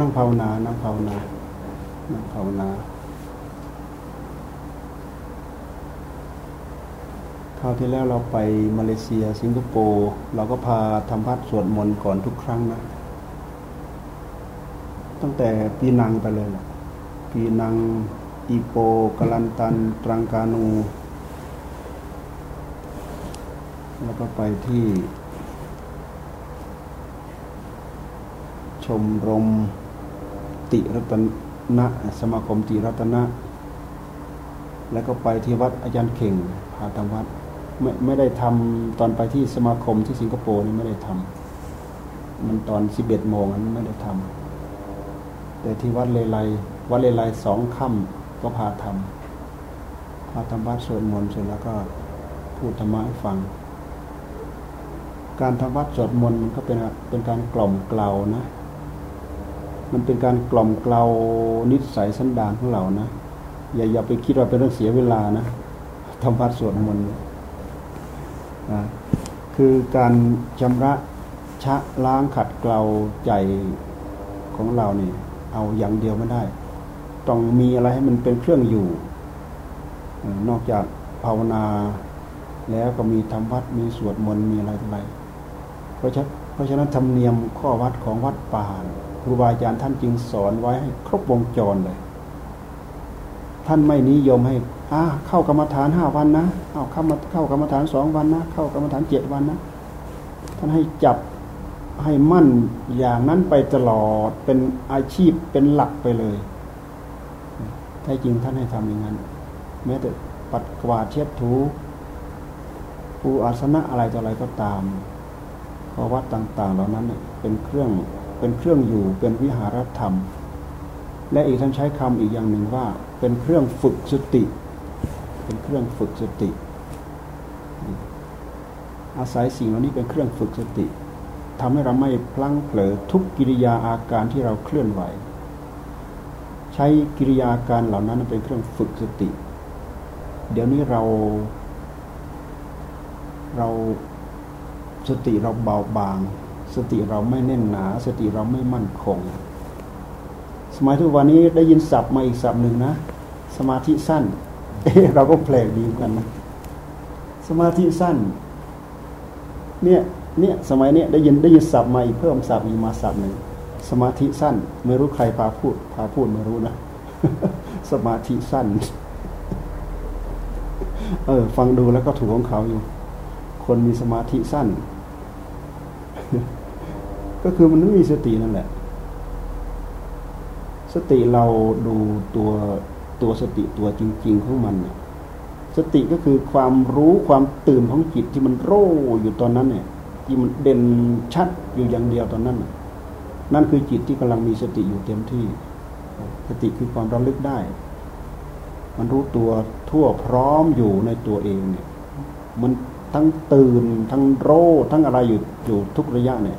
นั่งภาวนา นั่งภาวนา นั่งภาวนาคราวที่แล้วเราไปมาเลเซีย สิงคโปร์เราก็พาทำพัดสวดมนต์ก่อนทุกครั้งนะ ตั้งแต่ปีนังไปเลยล่ะปีนัง อีโปกลันตัน ตรังกานู แล้วก็ไปที่ ชมรมติรัตนะสมาคมติรัตนะ แล้วก็ไปที่วัดอาจารย์เข่งพาทำวัดไม่ไม่ได้ทำตอนไปที่สมาคมที่สิงคโปร์นี่ไม่ได้ทำมันตอนสิบเอ็ดโมงนั้นไม่ได้ทำแต่ที่วัดเลไลวัดเลไลสองค่ำก็พาทำพาทำวัดสวดมนต์เสร็จแล้วก็พูดธรรมะให้ฟัง การทำวัดสวดมนต์มันก็เป็นเป็นการกล่อมเกลานะ มันเป็นการกล่อมเกลานิสัยสันดานของเรานะ อย่าอย่าไปคิดว่าเป็นเรื่องเสียเวลานะทำวัดสวดมนต์นะคือการชำระชะล้างขัดเกลาใจของเราเนี่ยเอาอย่างเดียวไม่ได้ ต้องมีอะไรให้มันเป็นเครื่องอยู่ นอกจากภาวนาแล้วก็มีทำวัดมีสวดมนต์มีอะไรต่ออะไรเพราะฉะเพราะฉะนั้นธรรมเนียมข้อวัดของวัดป่าค รูบาอาจารย์ท่านจึงสอนไว้ให้ครบวงจรเลย ท่านไม่นิยมให้อ่าเข้ากรรมฐานห้าวันนะเอาเข้ามาเข้ากรรมฐานสองวันนะ เข้ากรรมฐานเจ็ดวันนะ ท่านให้จับให้มั่นอย่างนั้นไปตลอดเป็นอาชีพเป็นหลักไปเลยแท้จริงท่านให้ทำอย่างนั้น แม้แต่ปัดกวาดเช็ดถูปูอาสนะอะไรต่ออะไรก็ตามเพราะวัดต่าง ๆ เหล่านั้นเป็นเครื่อง เป็นเครื่องอยู่เป็นวิหารธรรม และอีกท่านใช้คำอีกอย่างหนึ่งว่า เป็นเครื่องฝึกสติ เป็นเครื่องฝึกสติ อาศัยสิ่งเหล่านี้เป็นเครื่องฝึกสติทำให้เราไม่พลั้งเผลอทุกกิริยาอาการที่เราเคลื่อนไหว ใช้กิริยาการเหล่านั้นเป็นเครื่องฝึกสติ เดี๋ยวนี้เราเราสติเราเบาบาง สติเราไม่แน่นหนา สติเราไม่มั่นคง สมัยทุกวันนี้ได้ยินศัพท์มาอีกศัพท์หนึ่งนะ สมาธิสั้น เอเราก็แปลกดีนกันนะ สมาธิสั้น เนี่ยเนี่ยสมัยเนี้ยได้ยินได้ยินศัพท์มาอีกเพิ่มศัพท์อีกมาศัพท์หนึ่งสมาธิสั้น ไม่รู้ใครพาพูดพาพูดไม่รู้นะ สมาธิสั้น เออ ฟังดูแล้วก็ถูกของเขาอยู่ คนมีสมาธิสั้น ก็คือมันไม่มีสตินั่นแหละ สติเราดูตัวตัวสติตัวจริง ๆ ของมันเนี่ยสติก็คือความรู้ความตื่นของจิตที่มันโร่อยู่ตอนนั้นเนี่ย ที่มันเด่นชัดอยู่อย่างเดียวตอนนั้น นั่นคือจิตที่กำลังมีสติอยู่เต็มที่ สติคือความระลึกได้ มันรู้ตัวทั่วพร้อมอยู่ในตัวเองเนี่ย มันทั้งตื่นทั้งโร่ทั้งอะไรอยู่อยู่ทุกระยะเนี่ย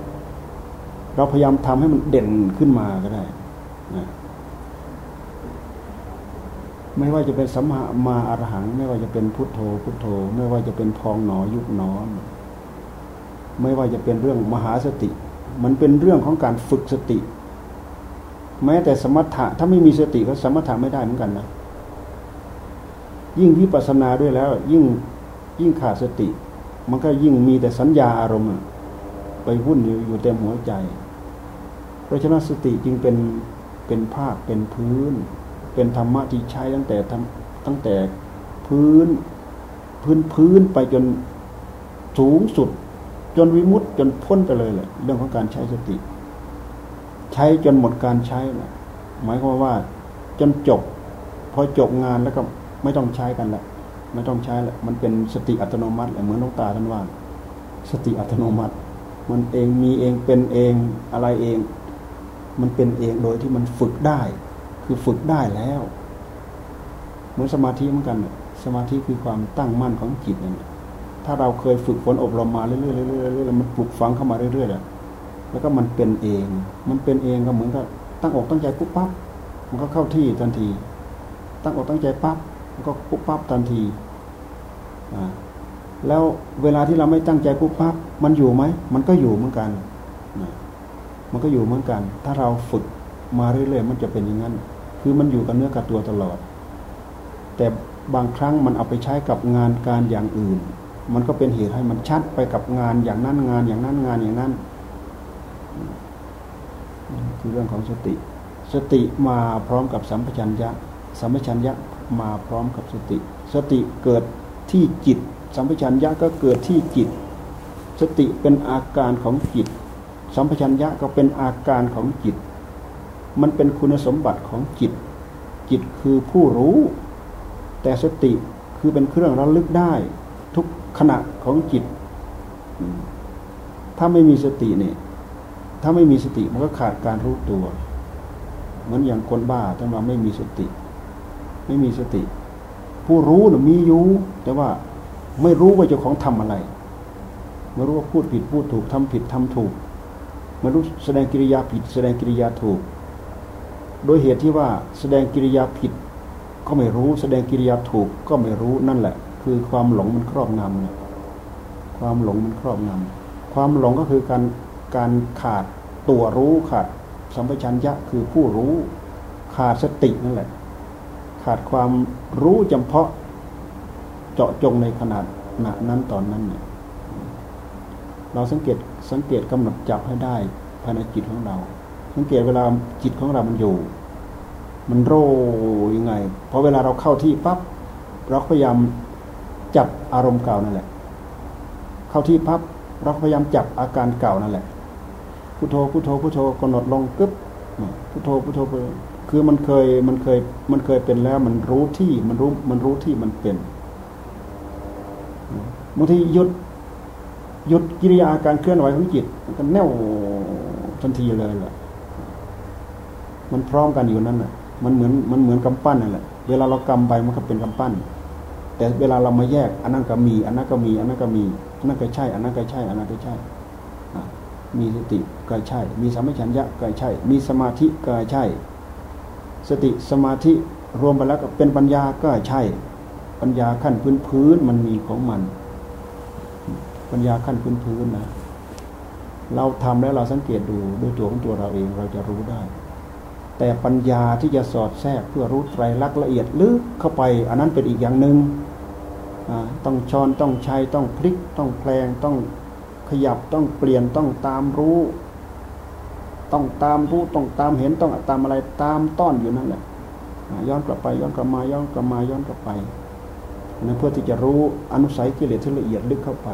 เราพยายามทำให้มันเด่นขึ้นมาก็ได้นะไม่ว่าจะเป็นสัมมามาอรหัง ไม่ว่าจะเป็นพุทโธ พุทโธ ไม่ว่าจะเป็นพองหนอยุบหนอไม่ว่าจะเป็นเรื่องมหาสติ มันเป็นเรื่องของการฝึกสติ แม้แต่สมถะถ้าไม่มีสติก็สมถะไม่ได้เหมือนกันนะยิ่งวิปัสสนาด้วยแล้ว ยิ่งยิ่งขาดสติ มันก็ยิ่งมีแต่สัญญาอารมณ์ไปวุ่นอยู่อยู่เต็มหัวใจ เพราะฉะนั้นสติจึงเป็นเป็นภาคเป็นพื้น เป็นธรรมะที่ใช้ตั้งแต่ตั้งแต่พื้นพื้นพื้นไปจนสูงสุด จนวิมุตจนพ้นไปเลยแหละเรื่องของการใช้สติ ใช้จนหมดการใช้แหละหมายความว่าจนจบ พอจบงานแล้วก็ไม่ต้องใช้กันละไม่ต้องใช้ละมันเป็นสติอัตโนมัติเหมือนน้องตาท่านว่า สติอัตโนมัติ มันเองมีเองเป็นเองอะไรเอง มันเป็นเองโดยที่มันฝึกได้ คือฝึกได้แล้วเหมือนสมาธิเหมือนกันสมาธิคือความตั้งมั่นของจิตนั่นถ้าเราเคยฝึกฝนอบรมมาเรื่อยๆเรื่อยๆเรื่อยๆมันปลุกฝังเข้ามาเรื่อยๆแล้วก็มันเป็นเอง มันเป็นเองก็เหมือนกับตั้งอกตั้งใจปุ๊บปั๊บมันก็เข้าที่ทันที ตั้งอกตั้งใจปั๊บมันก็ปุ๊บปั๊บทันทีอ่าแล้วเวลาที่เราไม่ตั้งใจปุ๊บปั๊บมันอยู่ไหมมันก็อยู่เหมือนกันนะ มันก็อยู่เหมือนกัน ถ้าเราฝึกมาเรื่อยๆมันจะเป็นอย่างนั้น คือมันอยู่กับเนื้อกับตัวตลอด แต่บางครั้งมันเอาไปใช้กับงานการอย่างอื่น มันก็เป็นเหตุให้มันชัดไปกับงานอย่างนั้นงานอย่างนั้นงานอย่างนั้น คือเรื่องของสติ สติมาพร้อมกับสัมปชัญญะ สัมปชัญญะมาพร้อมกับสติ สติเกิดที่จิต สัมปชัญญะก็เกิดที่จิต สติเป็นอาการของจิต สัมปชัญญะก็เป็นอาการของจิต มันเป็นคุณสมบัติของจิต จิตคือผู้รู้ แต่สติคือเป็นเครื่องระลึกได้ ทุกขณะของจิต ถ้าไม่มีสติเนี่ย ถ้าไม่มีสติมันก็ขาดการรู้ตัว เหมือนอย่างคนบ้าถ้าเราไม่มีสติ ไม่มีสติ ผู้รู้นะมีอยู่ แต่ว่าไม่รู้ว่าเจ้าของทำอะไร ไม่รู้ว่าพูดผิดพูดถูกทำผิดทำถูก ไม่รู้แสดงกิริยาผิด แสดงกิริยาถูก โดยเหตุที่ว่าแสดงกิริยาผิด ก็ไม่รู้แสดงกิริยาถูกก็ไม่รู้นั่นแหละ คือความหลงมันครอบงำเนี่ยความหลงมันครอบงำความหลงก็คือการการขาดตัวรู้ขาดสัมปชัญญะคือผู้รู้ขาดสตินั่นแหละ ขาดความรู้จำเพาะเจาะจงในขนาดนั้นตอนนั้นเนี่ยเราสังเกต สังเกตกำหนดจับให้ได้ภายในจิตของเรา สังเกตเวลาจิตของเรามันอยู่ มันโรยังไงพอเวลาเราเข้าที่ปั๊บเราพยายามจับอารมณ์เก่านั่นแหละ เข้าที่ปั๊บเราพยายามจับอาการเก่านั่นแหละพุทโธพุทโธพุทโธกำหนดลงกึ๊บพุทโธพุทโธไปคือมันเคยมันเคยมันเคยเป็นแล้ว มันรู้ที่มันรู้มันรู้ที่มันเป็นบางทีหยุด หยุดกิริยาการเคลื่อนไหวของจิตมันก็แน่วทันทีเลยแหละมันพร้อมกันอยู่นั่นแหละมันเหมือนมันเหมือนกำปั้นนั่นแหละ เวลาเรากำไปมันก็เป็นกำปั้น แต่เวลาเรามาแยก อันนั้นก็มี อันนั้นก็มี อันนั้นก็มี อันนั้นก็ใช่ อันนั้นก็ใช่ อันนั้นก็ใช่ มีสติก็ใช่ มีสัมปชัญญะก็ใช่ มีสมาธิก็ใช่ สติสมาธิรวมไปแล้วก็เป็นปัญญาก็ใช่ ปัญญาขั้นพื้นพื้นมันมีของมัน ปัญญาขั้นพื้นพื้นนะเราทำแล้วเราสังเกตดูด้วยตัวของตัวเราเองเราจะรู้ได้ แต่ปัญญาที่จะสอดแทรกเพื่อรู้ไตรลักษณ์ละเอียดลึกเข้าไป อันนั้นเป็นอีกอย่างหนึ่งต้องช้อนต้องใช้ต้องพลิก ต้องแปลงต้องขยับต้องเปลี่ยนต้องตามรู้ ต้องตามรู้ต้องตามเห็นต้องตามอะไรตามต้อนอยู่นั่นแหละย้อนกลับไปย้อนกลับมาย้อนกลับมาย้อนกลับไปนั่นเพื่อที่จะรู้อนุสัยกิเลสที่ละเอียดลึกเข้าไป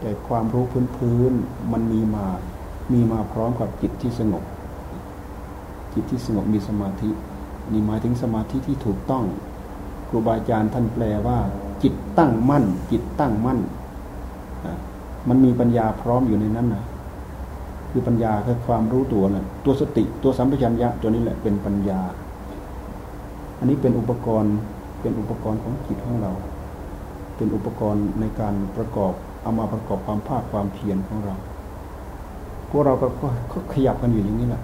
แต่ความรู้พื้นพื้นมันมีมา มีมาพร้อมกับจิตที่สงบ จิตที่สงบมีสมาธิ นี่หมายถึงสมาธิที่ถูกต้อง ครูบาอาจารย์ท่านแปลว่า จิตตั้งมั่น จิตตั้งมั่น มันมีปัญญาพร้อมอยู่ในนั้นนะคือปัญญาคือความรู้ตัวนะตัวสติตัวสัมปชัญญะตัวนี้แหละเป็นปัญญา อันนี้เป็นอุปกรณ์เป็นอุปกรณ์ของจิตของเรา เป็นอุปกรณ์ในการประกอบ เอามาประกอบความภาคความเพียรของเรา พวกเราก็ขยับกันอยู่อย่างนี้แหละ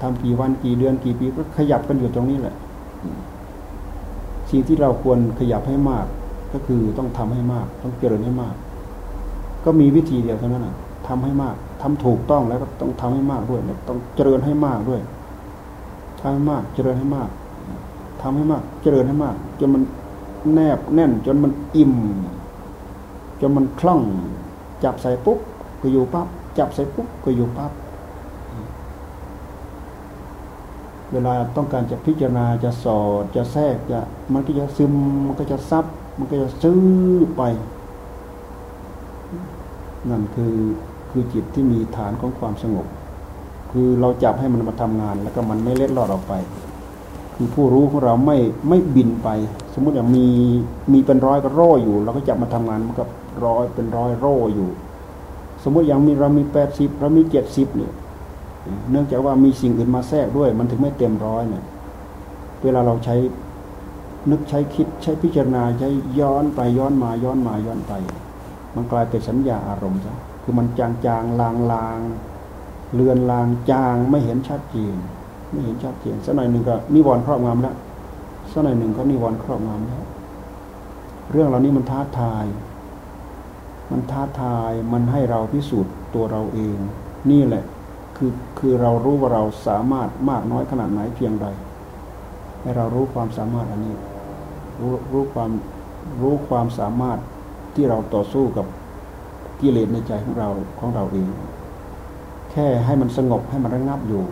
ทำกี่วันกี่เดือนกี่ปีก็ขยับกันอยู่ตรงนี้แหละ สิ่งที่เราควรขยับให้มาก ก็คือต้องทำให้มาก ต้องเจริญให้มาก ก็มีวิธีเดียวเท่านั้นนะทำให้มากทำถูกต้องแล้วก็ต้องทำให้มากด้วยต้องเจริญให้มากด้วยทำให้มาก เจริญให้มากทำให้มาก เจริญให้มาก จนมันแนบแน่น จนมันอิ่ม จนมันคล่อง จับใส่ปุ๊บก็อยู่ปั๊บจับใส่ปุ๊บก็อยู่ปั๊บเวลาต้องการจะพิจารณาจะสอดจะแทรกจะมันก็จะซึมมันก็จะซับ มันก็จะซื้อไป นั่นคือคือจิตที่มีฐานของความสงบ คือเราจับให้มันมาทำงาน แล้วก็มันไม่เล็ดลอดออกไป คือผู้รู้ของเราไม่ไม่บินไป สมมุติอย่างมีมีเป็นร้อยก็ร่ออยู่เราก็จับมาทำงานมันก็ ร้อยเป็นร้อยร่ออยู่ สมมติอย่างมีเรามีแปดสิบเรามีเจ็ดสิบเนี่ยเนื่องจากว่ามีสิ่งอื่นมาแทรกด้วย มันถึงไม่เต็มร้อยเนี่ย เวลาเราใช้นึกใช้คิดใช้พิจารณาใช้ย้อนไปย้อนมาย้อนมาย้อนไป มันกลายเป็นสัญญาอารมณ์ซะคือมันจางจางลางลางเลือนลางจางไม่เห็นชัดเจนไม่เห็นชัดเจนสักหน่อยหนึ่งก็นิวรณ์ครอบงำแล้วสักหน่อยหนึ่งก็นิวรณ์ครอบงำแล้วเรื่องเหล่านี้มันท้าทาย มันท้าทายมันให้เราพิสูจน์ตัวเราเอง นี่แหละคือคือเรารู้ว่าเราสามารถมากน้อยขนาดไหนเพียงใดให้เรารู้ความสามารถอันนี้ รู้รู้ความรู้ความสามารถที่เราต่อสู้กับกิเลสในใจของเราของเราเอง แค่ให้มันสงบให้มันระงับอยู่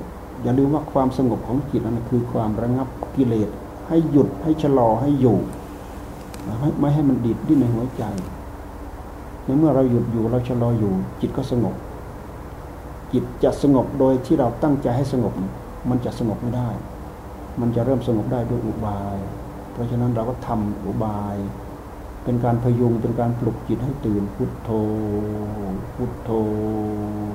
อย่าลืมว่าความสงบของจิตนั้นคือความระงับกิเลสให้หยุดให้ชะลอให้อยู่ไม่ให้มันดิดดิ้นในหัวใจ ในเมื่อเราหยุดอยู่เราชะลออยู่ จิตก็สงบ จิตจะสงบโดยที่เราตั้งใจให้สงบ มันจะสงบไม่ได้ มันจะเริ่มสงบได้ด้วยอุบาย เพราะฉะนั้นเราก็ทำอุบาย เป็นการพยุงเป็นการปลุกจิตให้ตื่น พุทโธ พุทโธ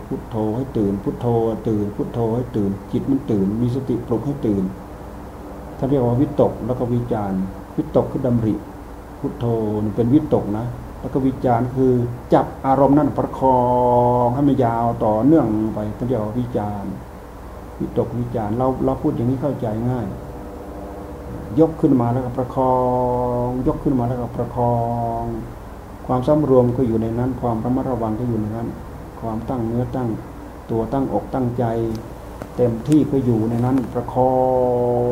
พุทโธให้ตื่น พุทโธตื่น พุทโธให้ตื่น จิตมันตื่น มีสติปลุกให้ตื่นท่านเรียกว่าวิตกแล้วก็วิจารวิตกคือดำริพุทโธเป็นวิตกนะ แล้วก็วิจารณ์คือจับอารมณ์นั้นประคองให้มันยาวต่อเนื่องไปเป็นเรียกว่าวิจารณ์วิตกวิจารณ์เราเราพูดอย่างนี้เข้าใจง่าย ยกขึ้นมาแล้วก็ประคอง ยกขึ้นมาแล้วก็ประคอง ความสำรวมก็อยู่ในนั้น ความระมัดระวังก็อยู่ในนั้น ความตั้งเนื้อตั้งตัวตั้งอกตั้งใจเต็มที่ก็อยู่ในนั้นประคอ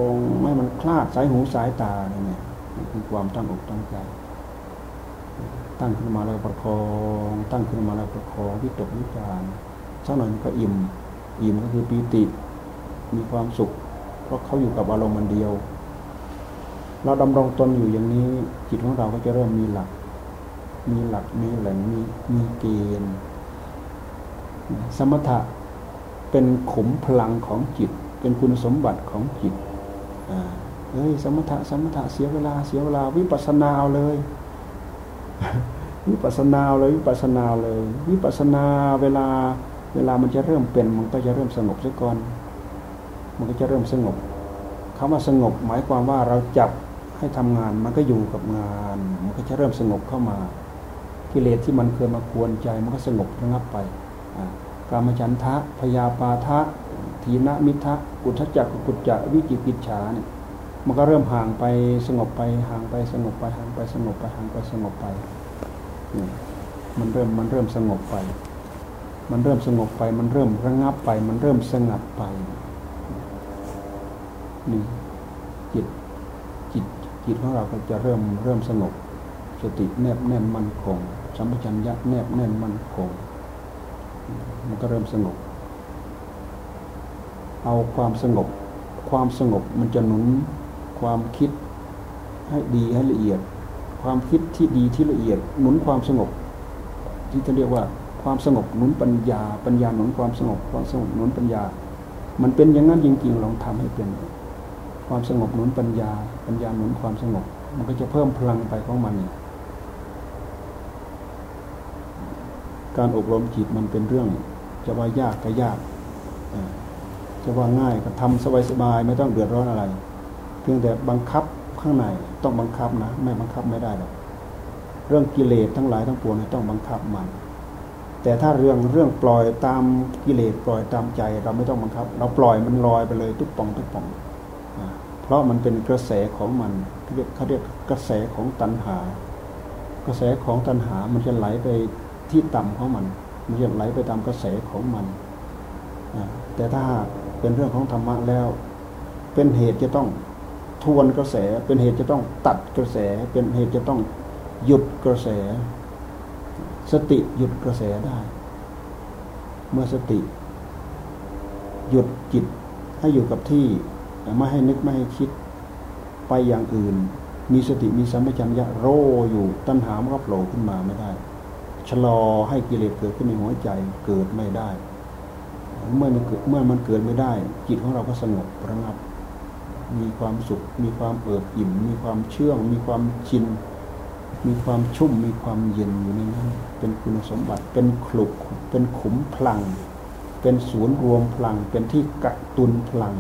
งไม่มันคลาดสายหูสายตาเนี่ยคือความตั้งอกตั้งใจ ตั้งขึ้นมาแล้วประคอง ตั้งขึ้นมาแล้วประคองวิตกวิจารสักหน่อยมันก็อิ่ม อิ่มก็คือปีติมีความสุข เพราะเขาอยู่กับอารมณ์มันเดียว เราดำรงตนอยู่อย่างนี้จิตของเราก็จะเริ่มมีหลัก มีหลักมีแหล่งมีมีเกณฑ์สมถะเป็นขุมพลังของจิต เป็นคุณสมบัติของจิตเฮ้ยสมถะสมถะเสียเวลาเสียเวลาวิปัสสนาเอาเลย วิปัสนาเลยวิปัสนาเลย วิปัสนาเวลาเวลามันจะเริ่มเป็นมันก็จะเริ่มสงบซะก่อน มันก็จะเริ่มสงบคำว่าสงบ หมายความว่าเราจับให้ทำงานมันก็อยู่กับงาน มันก็จะเริ่มสงบเข้ามา กิเลสที่มันเคยมากวนใจมันก็สงบระงับไปกามฉันทะพยาปาทะทีนมิทะกุทจักกุจจะวิจิกิจฉาเนี่ย มันก็เริ่มห่างไปสงบไปห่างไปสงบไปห่างไปสงบไปห่างไปสงบไปมันเริ่มมันเริ่มสงบไป มันเริ่มสงบไป มันเริ่มระงับไป มันเริ่มสงัดไปนี่จิตจิตจิตของเราก็จะเริ่มเริ่มสงบ สติแนบแน่นมั่นคงสัมปชัญญะแนบแน่นมั่นคง มันก็เริ่มสงบ เอาความสงบ ความสงบมันจะหนุน ความคิดให้ดีให้ละเอียด ความคิดที่ดีที่ละเอียด หนุนความสงบ ที่จะเรียกว่าความสงบหนุนปัญญา ปัญญาหนุนความสงบ ความสงบหนุนปัญญา มันเป็นอย่างนั้นจริงๆลองทำให้เป็น ความสงบหนุนปัญญา ปัญญาหนุนความสงบ มันก็จะเพิ่มพลังไปของมันการอบรมจิตมันเป็นเรื่อง จะว่ายากก็ยากจะว่าง่ายก็ทำสบายๆไม่ต้องเดือดร้อนอะไร เพียงแต่บังคับข้างในต้องบังคับนะ ไม่บังคับไม่ได้หรอกเรื่องกิเลสทั้งหลายทั้งปวงต้องบังคับมัน แต่ถ้าเรื่องเรื่องปล่อยตามกิเลสปล่อยตามใจ เราไม่ต้องบังคับ เราปล่อยมันลอยไปเลยทุกป่องทุกป่องเพราะมันเป็นกระแสของมันเขาเรียกกระแสของตัณหา กระแสของตัณหามันจะไหลไปที่ต่ำของมัน มันจะไหลไปตามกระแสของมันแต่ถ้าเป็นเรื่องของธรรมะแล้ว เป็นเหตุจะต้อง ทวนกระแส เป็นเหตุจะต้องตัดกระแส เป็นเหตุจะต้องหยุดกระแส สติหยุดกระแสได้ เมื่อสติ หยุดจิตให้อยู่กับที่ไม่ให้นึกไม่ให้คิดไปอย่างอื่น มีสติมีสัมปชัญญะโรอยู่ตัณหามันก็โผล่ขึ้นมาไม่ได้ชะลอให้กิเลสเกิดขึ้นในหัวใจเกิดไม่ได้ เมื่อมันเกิดเมื่อมันเกิดไม่ได้ จิตของเราก็สงบระงับ มีความสุข มีความเอิบอิ่ม มีความเชื่อง มีความชิน มีความชุ่ม มีความเย็นอยู่ในนั้น เป็นคุณสมบัติ เป็นขลุก เป็นขุมพลัง เป็นศูนย์รวมพลัง เป็นที่กักตุนพลัง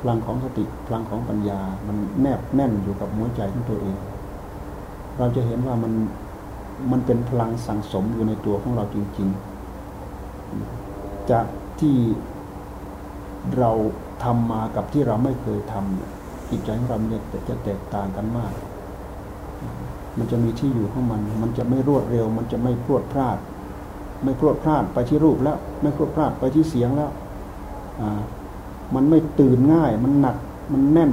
พลังของสติ พลังของปัญญา มันแนบแน่นอยู่กับหัวใจของตัวเอง เราจะเห็นว่ามัน มันเป็นพลังสั่งสมอยู่ในตัวของเราจริง ๆ จากที่เรา ทำมากับที่เราไม่เคยทำจิตใจของเราเนี่ยจะแตกต่างกันมาก มันจะมีที่อยู่ของมัน มันจะไม่รวดเร็ว มันจะไม่พรวดพลาด ไม่พรวดพลาดไปที่รูปแล้ว ไม่พรวดพลาดไปที่เสียงแล้วมันไม่ตื่นง่าย มันหนัก มันแน่น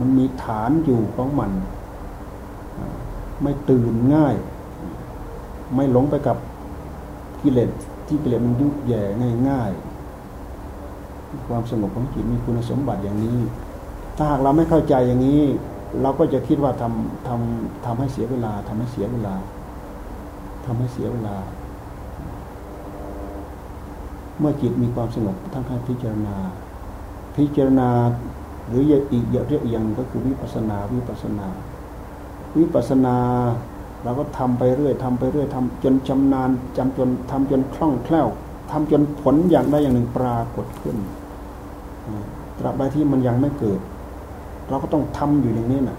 มันมีฐานอยู่ของมัน ไม่ตื่นง่าย ไม่หลงไปกับกิเลสที่กิเลสมันยุบแย่ง่ายๆ ความสงบของจิตมีคุณสมบัติอย่างนี้ ถ้าหากเราไม่เข้าใจอย่างนี้ เราก็จะคิดว่าทำทำทำให้เสียเวลาทำให้เสียเวลาทำให้เสียเวลา เมื่อจิตมีความสงบทั้งการพิจารณา พิจารณาหรืออีกเยอะเรียกอย่างก็คือวิปัสนาวิปัสนา วิปัสนาเราก็ทำไปเรื่อยทำไปเรื่อยทำจนชำนาญจำจนทำจนคล่องแคล่วทำจนผลอย่างใดอย่างหนึ่งปรากฏขึ้น ตราบใดที่มันยังไม่เกิด เราก็ต้องทำอยู่อย่างนี้นะ่ะ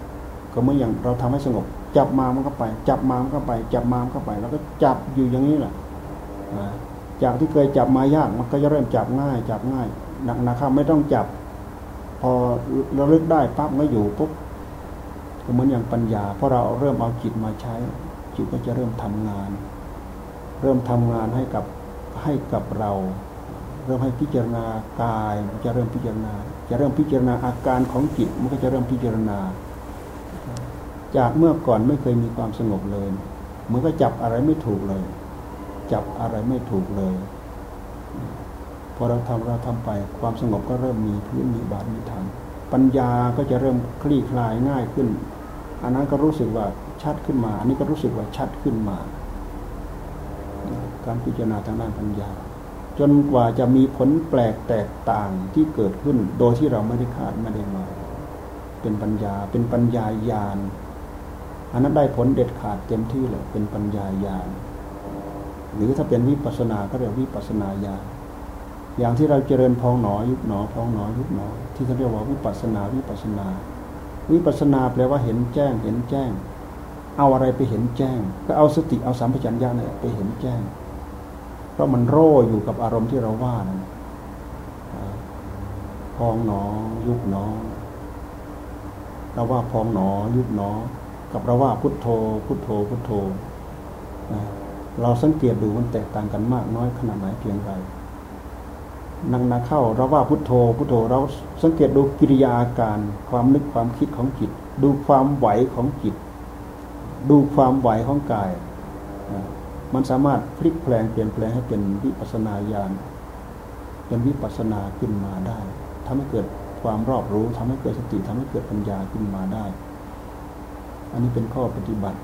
ก็เมื่ออย่างเราทำให้สงบ จับมามันก็ไป จับมามันก็ไป จับมามันก็ไปแล้วก็จับอยู่อย่างนี้แหละจากที่เคยจับมายากมันก็จะเริ่มจับง่าย จับง่ายหนักนะครับไม่ต้องจับ พอเราลึกได้ปั๊บก็อยู่ปุ๊บเหมือนอย่างปัญญาเพราะเราเริ่มเอาจิตมาใช้ จิตก็จะเริ่มทำงาน เริ่มทำงานให้กับให้กับเรา เริ่มให้พิจารณากายมันจะเริ่มพิจารณา จะเริ่มพิจารณาอาการของจิตมันก็จะเริ่มพิจารณา จากเมื่อก่อนไม่เคยมีความสงบเลยมันก็จับอะไรไม่ถูกเลย จับอะไรไม่ถูกเลย พอเราทำเราทำไปความสงบก็เริ่มมีพื้นมีบาทมีฐานปัญญาก็จะเริ่มคลี่คลายง่ายขึ้น อันนั้นก็รู้สึกว่าชัดขึ้นมา อันนี้ก็รู้สึกว่าชัดขึ้นมา การพิจารณาทางด้านปัญญา จนกว่าจะมีผลแปลกแตกต่างที่เกิดขึ้น โดยที่เราไม่ได้คาดไม่ได้มาเป็นปัญญาเป็นปัญญาญาณอันนั้นได้ผลเด็ดขาดเต็มที่เลยเป็นปัญญาญาณหรือถ้าเป็นวิปัสนาก็เรียกวิปัสนาญาณอย่างที่เราเจริญพองหนอยุบหนอพองหนอยุบหนอ ที่เขาเรียกว่าวิปัสนาวิปัสนา วิปัสนาแปลว่าเห็นแจ้งเห็นแจ้ง เอาอะไรไปเห็นแจ้ง ก็เอาสติเอาสัมปชัญญะเนี่ยไปเห็นแจ้ง ราะมันโร่อยู่กับอารมณ์ที่เราว่านั่นพองหนอ ยุบหนอ เราว่าพองหนอ ยุบหนอ กับเราว่าพุทโธ พุทโธ พุทโธเราสังเกตดูมันแตกต่างกันมากน้อยขนาดไหนเพียงไรนังนาเข้าเราว่าพุทโธ พุทโธเราสังเกตดูกิริยาอาการ ความนึกความคิดของจิต ดูความไหวของจิต ดูความไหวของกาย มันสามารถพลิกแปลงเปลี่ยนแปลงให้เป็นวิปัสนาญาณเป็นวิปัสนาขึ้นมาได้ทำให้เกิดความรอบรู้ทำให้เกิดสติทำให้เกิดปัญญาขึ้นมาได้ อันนี้เป็นข้อปฏิบัติ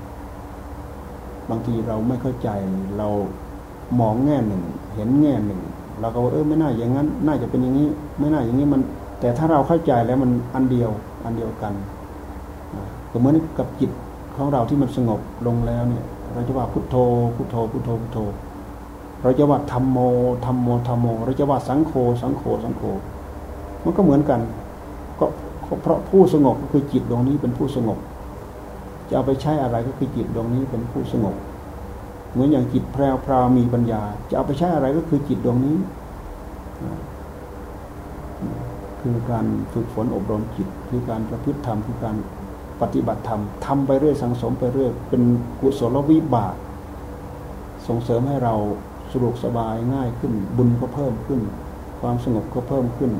บางทีเราไม่เข้าใจเรามองแง่หนึ่ง เห็นแง่หนึ่ง เราก็ว่าเออไม่น่าอย่างนั้น น่าจะเป็นอย่างนี้ ไม่น่าอย่างนี้มัน แต่ถ้าเราเข้าใจแล้วมันอันเดียวอันเดียวกันก็เหมือนกับจิตของเราที่มันสงบลงแล้วเนี่ย เราจะว่าพุทโธพุทโธพุทโธพุทโธ เราจะว่าธรรมโมธรรมโมธรรมโม เราจะว่าสังโฆสังโฆสังโฆมันก็เหมือนกันก็เพราะผู้สงบก็คือจิตดวงนี้เป็นผู้สงบ จะเอาไปใช้อะไรก็คือจิตดวงนี้เป็นผู้สงบ เหมือนอย่างจิตแพรวพราวมีปัญญา จะเอาไปใช้อะไรก็คือจิตดวงนี้ คือการฝึกฝนอบรมจิต คือการประพฤติธรรมคือการ ปฏิบัติธรรมทำไปเรื่อยสังสมไปเรื่อยเป็นกุศลวิบาก ส่งเสริมให้เราสะดวกสบายง่ายขึ้น บุญก็เพิ่มขึ้น ความสงบก็เพิ่มขึ้น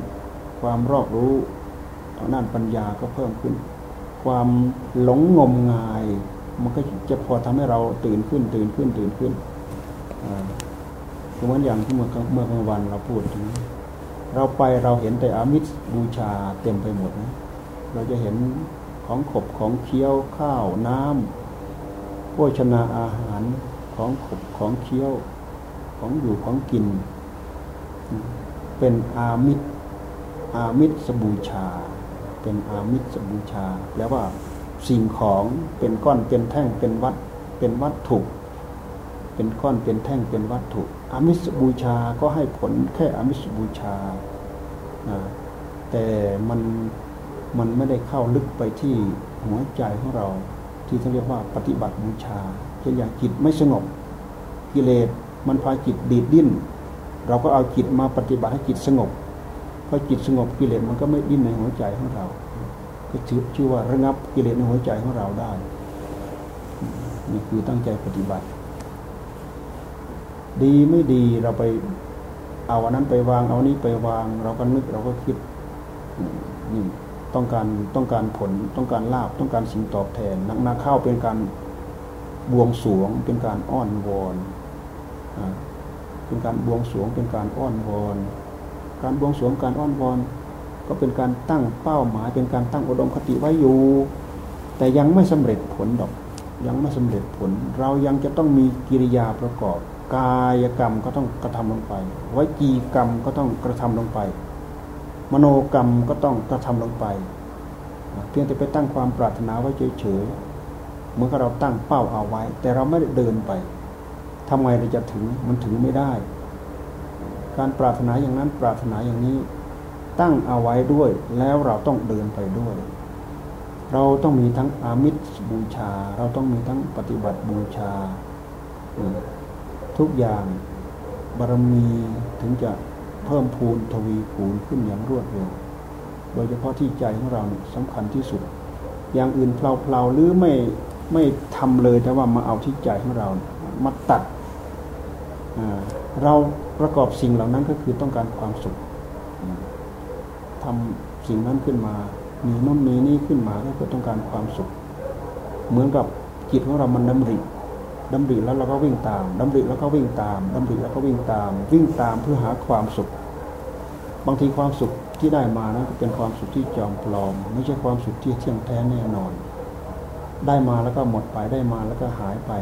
ความรอบรู้นั่นปัญญาก็เพิ่มขึ้น ความหลงงมงาย มันก็จะพอทำให้เราตื่นขึ้น ตื่นขึ้นตื่นขึ้นเหมือนอย่างที่เมื่อเมื่อกลางวันเราพูดถึงเราไปเราเห็นแต่อามิสบูชาเต็มไปหมดนะเราจะเห็น ของขบของเคี้ยวข้าวน้ำโภชนาอาหารของขบของเคี้ยว ของอยู่ของกิน เป็นอามิสอามิสบูชา เป็นอามิสบูชาแปลว่าสิ่งของเป็นก้อนเป็นแท่งเป็นวัดเป็นวัตถุเป็นก้อนเป็นแท่งเป็นวัตถุอามิสบูชาก็ให้ผลแค่อามิสบูชา แต่มัน มันไม่ได้เข้าลึกไปที่หัวใจของเรา ที่เขาเรียกว่าปฏิบัติบูชาเช่นอย่างจิตไม่สงบกิเลสมันพาจิตดีดดิ้น เราก็เอาจิตมาปฏิบัติให้จิตสงบพอจิตสงบกิเลสมันก็ไม่ดิ้นในหัวใจของเรา ก็ชื่อว่าระงับกิเลสในหัวใจของเราได้นี่คือตั้งใจปฏิบัติ ดีไม่ดีเราไปเอาอันนั้นไปวางเอานี้ไปวาง เราก็นึกเราก็คิดนี่ ต้องการต้องการผลต้องการลาบต้องการสิ่งตอบแทนนักนาข้าวเป็นการบวงสวง เป็นการอ้อนวอนเป็นการบวงสวงเป็นการอ้อนวอนการบวงสวงการอ้อนวอนก็เป็นการตั้งเป้าหมาย เป็นการตั้งอุดมคติไว้อยู่ แต่ยังไม่สำเร็จผลดอก ยังไม่สำเร็จผล เรายังจะต้องมีกิริยาประกอบ กายกรรมก็ต้องกระทำลงไปวจีกรรมก็ต้องกระทำลงไป มโนกรรมก็ต้องกระทำลงไป เพียงแต่ไปตั้งความปรารถนาไว้เฉยๆเมื่อเราตั้งเป้าเอาไว้ แต่เราไม่ได้เดินไปทำไงเราจะถึงมันถึงไม่ได้ การปรารถนาอย่างนั้นปรารถนาอย่างนี้ ตั้งเอาไว้ด้วย แล้วเราต้องเดินไปด้วย เราต้องมีทั้งอามิตรบูชา เราต้องมีทั้งปฏิบัติบูชา ทุกอย่างบารมีถึงจะ เพิ่มพูนทวีคูณขึ้นอย่างรวดเร็ว โดยเฉพาะที่ใจของเราเนี่ยสำคัญที่สุด อย่างอื่นเพลาๆหรือไม่ไม่ทำเลยแต่ว่ามาเอาที่ใจของเรามาตัดเราประกอบสิ่งเหล่านั้นก็คือต้องการความสุขทำสิ่งนั้นขึ้นมา มีนู่นมีนี่ขึ้นมาก็เพื่อต้องการความสุข เหมือนกับจิตของเรามันดำริ ดำริแล้วเราก็วิ่งตามดำริแล้วก็วิ่งตามดำริแล้วก็วิ่งตาม วิ่งตามเพื่อหาความสุข บางทีความสุขที่ได้มานะเป็นความสุขที่จอมปลอม ไม่ใช่ความสุขที่เที่ยงแท้แน่นอน ได้มาแล้วก็หมดไปได้มาแล้วก็หายไป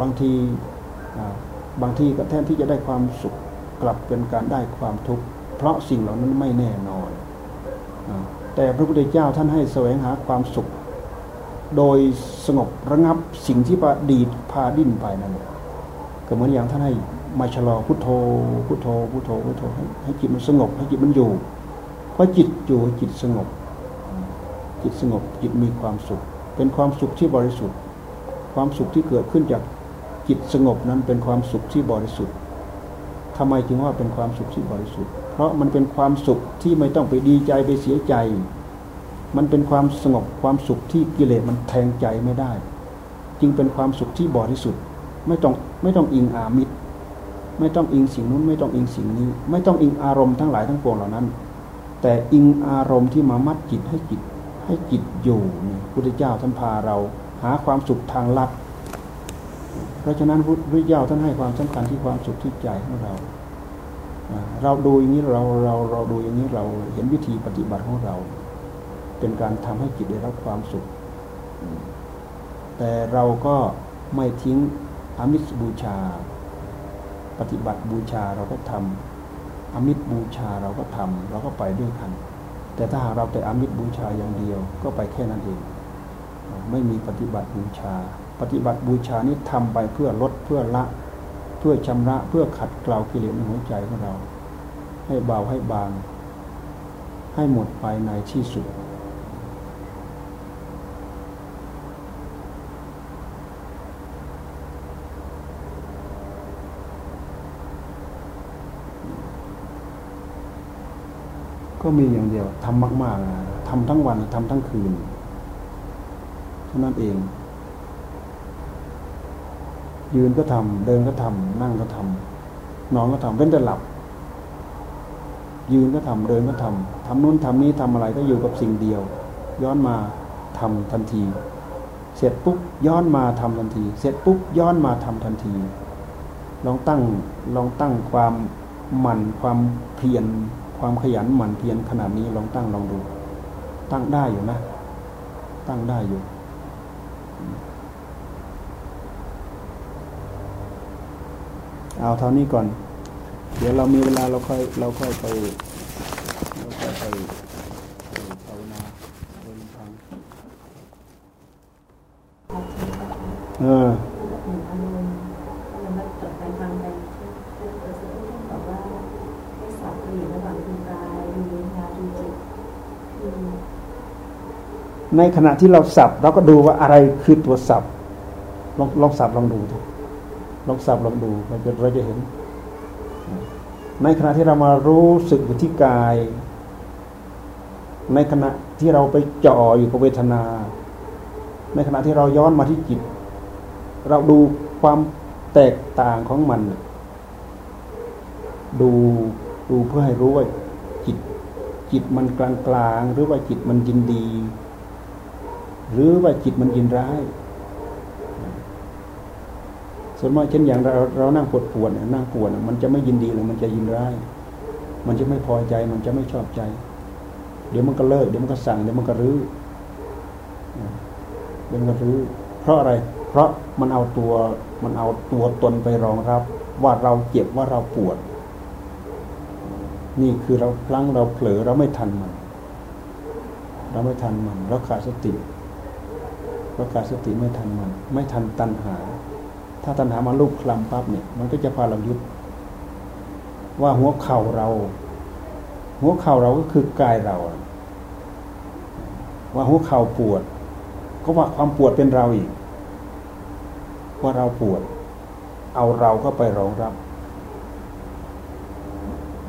บางทีบางทีก็แทนที่จะได้ความสุขกลับเป็นการได้ความทุกข์เพราะสิ่งเหล่านั้นไม่แน่นอน แต่พระพุทธเจ้าท่านให้แสวงหาความสุข โดยสงบระงับสิ่งที่ประดีดพาดิ้นไปนั่นแหละก็เหมือนอย่างท่านให้มาชะลอพุทโธพุทโธพุทโธพุทโธให้ให้จิตมันสงบ ให้จิตมันอยู่เพราะจิตอยู่จิตสงบ จิตสงบจิตมีความสุข เป็นความสุขที่บริสุทธิ์ ความสุขที่เกิดขึ้นจากจิตสงบนั้นเป็นความสุขที่บริสุทธิ์ทำไมจึงว่าเป็นความสุขที่บริสุทธิ์ เพราะมันเป็นความสุขที่ไม่ต้องไปดีใจไปเสียใจ มันเป็นความสงบความสุขที่กิเลสมันแทงใจไม่ได้ จึงเป็นความสุขที่บริสุทธิ์ไม่ต้องไม่ต้องอิงอามิตร ไม่ต้องอิงสิ่งนู้นไม่ต้องอิงสิ่งนี้ ไม่ต้องอิงอารมณ์ทั้งหลายทั้งปวงเหล่านั้น แต่อิงอารมณ์ที่มามัดจิตให้จิตให้จิตอยู่นี่พุทธเจ้าท่านพาเราหาความสุขทางลัดเพราะฉะนั้นพุทธเจ้าท่านให้ความสำคัญที่ความสุขที่ใจของเรา เราดูอย่างนี้เราเราเราดูอย่างนี้เราเห็นวิธีปฏิบัติของเรา เป็นการทำให้จิตได้รับความสุข แต่เราก็ไม่ทิ้งอามิสบูชา ปฏิบัติบูชาเราก็ทำอามิตรบูชาเราก็ทำเราก็ไปด้วยกัน แต่ถ้าหากเราแต่อามิตรบูชาอย่างเดียวก็ไปแค่นั้นเอง ไม่มีปฏิบัติบูชา ปฏิบัติบูชานี้ทำไปเพื่อลดเพื่อละ เพื่อชำระเพื่อขัดเกลากิเลสในหัวใจของเรา ให้เบาให้บาง ให้หมดไปในที่สุด ก็มีอย่างเดียวทำมากๆทำทั้งวันทำทั้งคืนเท่านั้นเอง ยืนก็ทำเดินก็ทำนั่งก็ทำนอนก็ทำเว้นแต่หลับ ยืนก็ทำเดินก็ทำทำนู้นทำนี้ทำอะไรก็อยู่กับสิ่งเดียว ย้อนมาทำทันที เสร็จปุ๊บย้อนมาทำทันที เสร็จปุ๊บย้อนมาทำทันที ลองตั้งลองตั้งความหมั่นความเพียร ความขยันหมั่นเพียรขนาดนี้ลองตั้งลองดู ตั้งได้อยู่นะ ตั้งได้อยู่เอาเท่านี้ก่อน เดี๋ยวเรามีเวลาเราค่อยเราค่อยไปเราค่อยไปภาวนาเดินทางเออ ในขณะที่เราสับเราก็ดูว่าอะไรคือตัวสับลองลองสับลองดูดูลองสับลองดูเราจะเราจะเห็น ในขณะที่เรามารู้สึกอยู่ที่กาย ในขณะที่เราไปจ่ออยู่กับเวทนา ในขณะที่เราย้อนมาที่จิต เราดูความแตกต่างของมัน ดูดูเพื่อให้รู้ว่า จิตมันกลางกลางหรือว่าจิตมันยินดี หรือว่าจิตมันยินร้าย ส่วนมากเช่นอย่างเราเรานั่งปวดปวดนั่งปวดมันจะไม่ยินดีหรือมันจะยินร้าย มันจะไม่พอใจมันจะไม่ชอบใจ เดี๋ยวมันก็เลิกเดี๋ยวมันก็สั่งเดี๋ยวมันก็รื้อเดี๋ยวมันก็รื้อเพราะอะไร เพราะมันเอาตัวมันเอาตัวตนไปรองรับ ว่าเราเจ็บว่าเราปวด นี่คือเราพลั้งเราเผลอเราไม่ทันมัน เราไม่ทันมันเราขาดสติเราขาดสติไม่ทันมัน ไม่ทันตัณหา ถ้าตัณหามาลุกคลำปั๊บเนี่ย มันก็จะพาเรายุบว่าหัวเข่าเรา หัวเข่าเราก็คือกายเรา ว่าหัวเข่าปวด ก็ว่าความปวดเป็นเราอีก ว่าเราปวด เอาเราเข้าไปรองรับ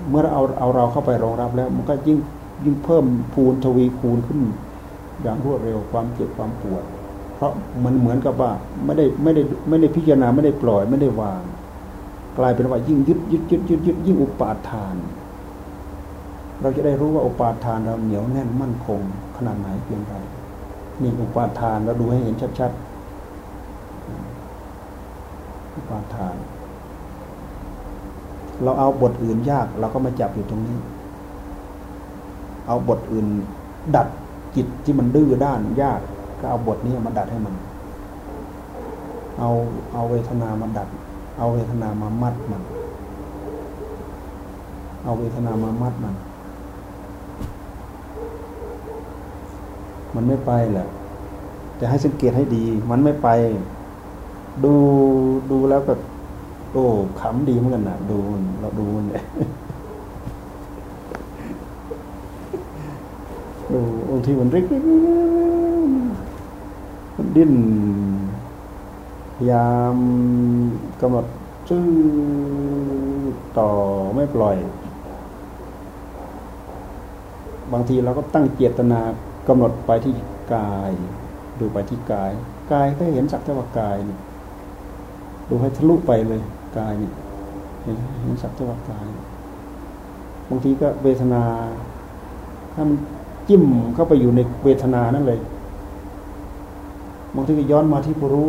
เมื่อเอาเอาเราเข้าไปรองรับแล้ว มันก็ยิ่งยิ่งเพิ่มพูนทวีคูณขึ้น อย่างรวดเร็วความเจ็บความปวด เพราะมันเหมือนกับว่าไม่ได้ไม่ได้ไม่ได้พิจารณาไม่ได้ปล่อยไม่ได้วาง กลายเป็นว่ายิ่งยึดยึดยึดยึดยึดยิ่งอุปาทาน เราจะได้รู้ว่าอุปาทานเราเหนียวแน่นมั่นคงขนาดไหนเพียงไรนี่อุปาทานเราดูให้เห็นชัดๆอุปาทาน เราเอาบทอื่นยาก เราก็มาจับอยู่ตรงนี้ เอาบทอื่น ดัดจิตที่มันดื้อด้านยาก ก็เอาบทนี้มาดัดให้มัน เอาเอาเวทนามาดัด เอาเวทนามามัดมัน เอาเวทนามามัดมัน มันไม่ไปแหละจะให้สังเกตให้ดี มันไม่ไป ดูดูแล้วแบบ โอ้ขำดีเหมือนกันนะดูเราดูเนี่ยดูบางทีมันริกมันดิ้นพยายามกำหนดชื่อต่อไม่ปล่อย บางทีเราก็ตั้งเจตนากำหนดไปที่กาย ดูไปที่กาย กายก็เห็นสักแต่ว่ากาย ดูให้ทะลุไปเลย กายเนี่เห็นเห็นสักแต่ว่ากายบางทีก็เวทนา ถ้ามันจิ้มเข้าไปอยู่ในเวทนานั่นเลยบางทีก็ย้อนมาที่ผู้รู้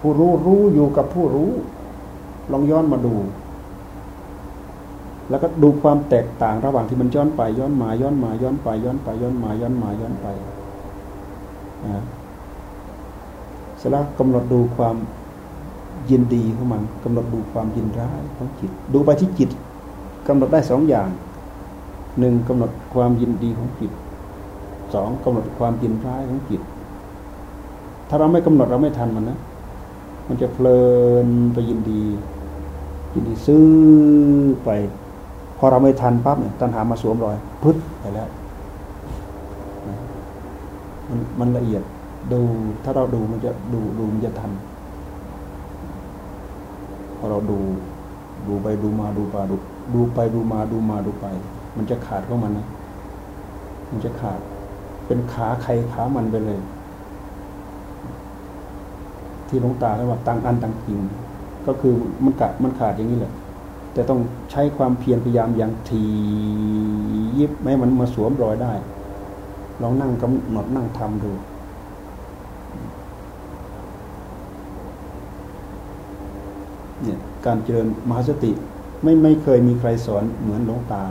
ผู้รู้รู้อยู่กับผู้รู้ ลองย้อนมาดู แล้วก็ดูความแตกต่างระหว่างที่มันย้อนไป ย้อนมาย้อนมาย้อนไป ย้อนไป ย้อนมาย้อนมาย้อนไปนะเสร็จแล้วกำหนดดูความ ยินดีของมันกำหนดดูความยินร้ายของจิต ดูไปที่จิตกำหนดได้สองอย่างหนึ่งกำหนดความยินดีของจิตสองกำหนดความยินร้ายของจิต ถ้าเราไม่กำหนดเราไม่ทันมันนะมันจะเพลินไปยินดี ยินดีซื้อไป พอเราไม่ทันปั๊บเนี่ยตัณหามาสวมรอยพึดไปแล้วมันมันละเอียดดูถ้าเราดูมันจะดูดูมันจะทัน อเราดูดูไปดูมาดูไปดูดูไปดูมาดูมาดูไป มันจะขาดเข้ามันนะ มันจะขาด เป็นขาใครขามันไปเลย ที่ลงตาแล้วว่าตั้งอันตั้งจริง ก็คือมันขาดมันขาดอย่างนี้แหละ แต่ต้องใช้ความเพียรพยายามอย่างทียิบไม่มันมาสวมรอยได้ ลองนั่งกำหนดนั่งทำดู เนี่ยการเจริญมหาสติไม่ไม่เคยมีใครสอนเหมือนหลวงตา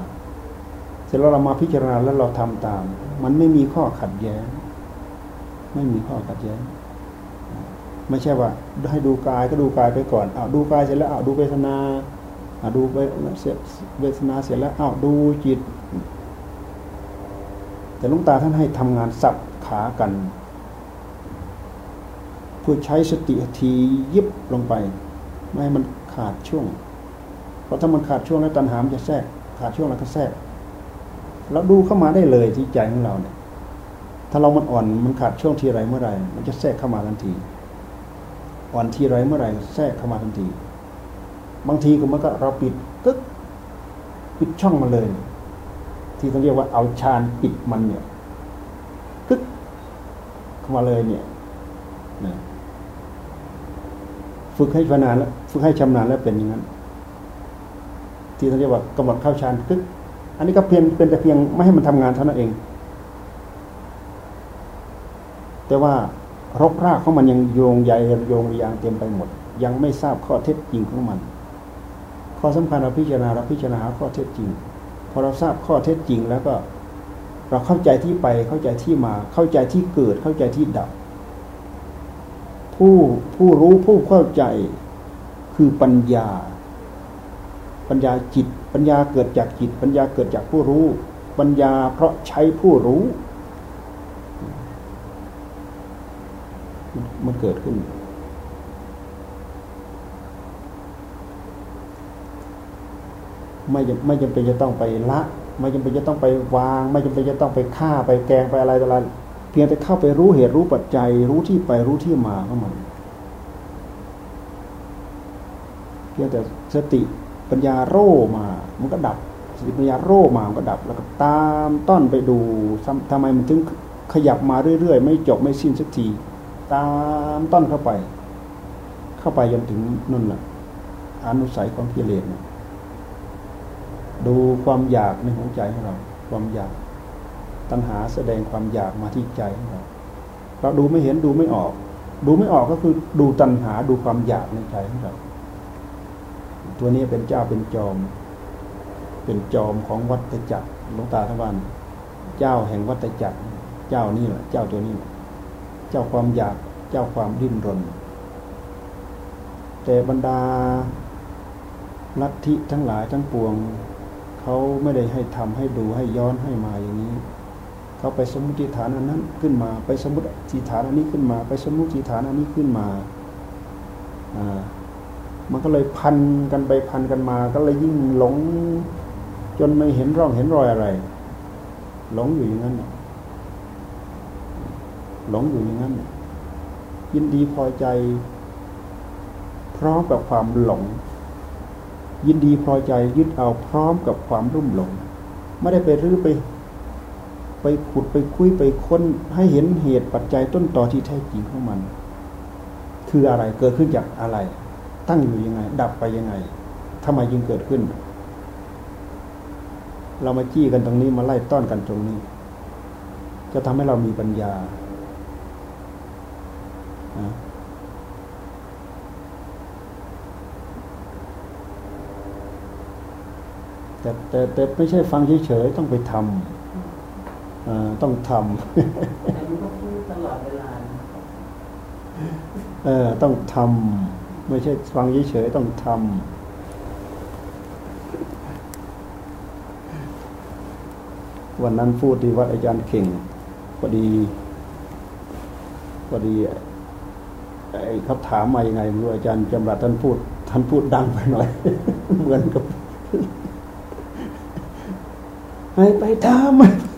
เสร็จแล้วเรามาพิจารณาแล้วเราทำตาม มันไม่มีข้อขัดแย้ง ไม่มีข้อขัดแย้ง ไม่ใช่ว่าให้ดูกายก็ดูกายไปก่อนอ้าวดูกายเสร็จแล้วอ้าวดูเวทนาอ้าวดูเวทนาเสร็จแล้วอ้าวดูจิต แต่ลุงตาท่านให้ทำงานสับขากันเพื่อใช้สติทียิบลงไป ไม่ให้มันขาดช่วง เพราะถ้ามันขาดช่วงแล้วตัณหามจะแทรก ขาดช่วงแล้วก็แทรกเราดูเข้ามาได้เลยที่ใจของเราเนี่ย ถ้าเรามันอ่อนมันขาดช่วงทีไรเมื่อไรมันจะแทรกเข้ามาทันที อ่อนทีไรเมื่อไรแทรกเข้ามาทันที บางทีก็มันก็เราปิดกึ๊กปิดช่องมันเลย ที่ต้องเรียกว่าเอาชานปิดมันเนี่ยกึ๊กเข้ามาเลยเนี่ยนะ ฝึกให้ชำนาญแล้วฝึกให้ชำนาญแล้วเป็นอย่างนั้นทีที่เขาเรียกว่ากำหนดเข้าฌานคึกอันนี้ก็เพียงเป็นแต่เพียงไม่ให้มันทำงานเท่านั้นเอง แต่ว่ารกรากของมันยังโยงใยโยงยางเต็มไปหมด ยังไม่ทราบข้อเท็จจริงของมัน ข้อสำคัญเราพิจารณาเราพิจารณาข้อเท็จจริงพอเราทราบข้อเท็จจริงแล้วก็ เราเข้าใจที่ไปเข้าใจที่มา เข้าใจที่เกิดเข้าใจที่ดับ ผู้ผู้รู้ผู้เข้าใจคือปัญญา ปัญญาจิต ปัญญาเกิดจากจิต ปัญญาเกิดจากผู้รู้ ปัญญาเพราะใช้ผู้รู้ มันเกิดขึ้น ไม่ไม่จำเป็นจะต้องไปละ ไม่จำเป็นจะต้องไปวาง ไม่จำเป็นจะต้องไปฆ่าไปแกงไปอะไรต่ออะไร เพียงแต่เข้าไปรู้เหตุรู้ปัจจัย รู้ที่ไปรู้ที่มาของมันเพียงแต่สติปัญญาโร่มามันก็ดับ สติปัญญาโร่มามันก็ดับ แล้วก็ตามต้นไปดูทำไมมันถึงขยับมาเรื่อยๆ ไม่จบไม่สิ้นสักทีตามต้นเข้าไป เข้าไปจนถึงนั่นแหละอนุสัยของกิเลสดูความอยากในหัวใจของเรา ความอยาก ตัณหาแสดงความอยากมาที่ใจของเราเราดูไม่เห็นดูไม่ออก ดูไม่ออกก็คือดูตัณหาดูความอยากในใจของเรา ตัวนี้เป็นเจ้าเป็นจอม เป็นจอมของวัตจักรหลวงตาทวัน เจ้าแห่งวัตจักร เจ้านี่แหละเจ้าตัวนี้ เจ้าความอยากเจ้าความดิ้นรน แต่บรรดาลัทธิทั้งหลายทั้งปวง เขาไม่ได้ให้ทำให้ดูให้ย้อนให้มาอย่างนี้ เขาไปสมมติฐานอันนั้นขึ้นมา ไปสมมติฐานอันนี้ขึ้นมา ไปสมมติฐานอันนี้ขึ้นมาอ่ามันก็เลยพันกันไปพันกันมา ก็เลยยิ่งหลง จนไม่เห็นร่องเห็นรอยอะไร หลงอยู่อย่างนั้นหลงอยู่อย่างนั้นยินดีพอใจพร้อมกับความหลง ยินดีพอใจยึดเอาพร้อมกับความรุ่มหลง ไม่ได้ไปรื้อไป ไปขุดไปคุยไปค้นให้เห็นเหตุปัจจัยต้นต่อที่แท้จริงของมัน คืออะไรเกิดขึ้นจากอะไร ตั้งอยู่ยังไง ดับไปยังไงทำไมจึงเกิดขึ้น เรามาจี้กันตรงนี้มาไล่ต้อนกันตรงนี้ จะทำให้เรามีปัญญาแต่แต่แต่ไม่ใช่ฟังเฉยๆต้องไปทำ ต้องทำเออต้องทำไม่ใช่ฟังเฉยๆต้องทำวันนั้นพูดที่วัดอาจารย์เข่งพอดีพอดีไอ้เขาถามมายังไงไม่รู้อาจารย์จำรัดท่านพูด ท่านพูดดังไปหน่อย เหมือนกับ ให้ไปทำ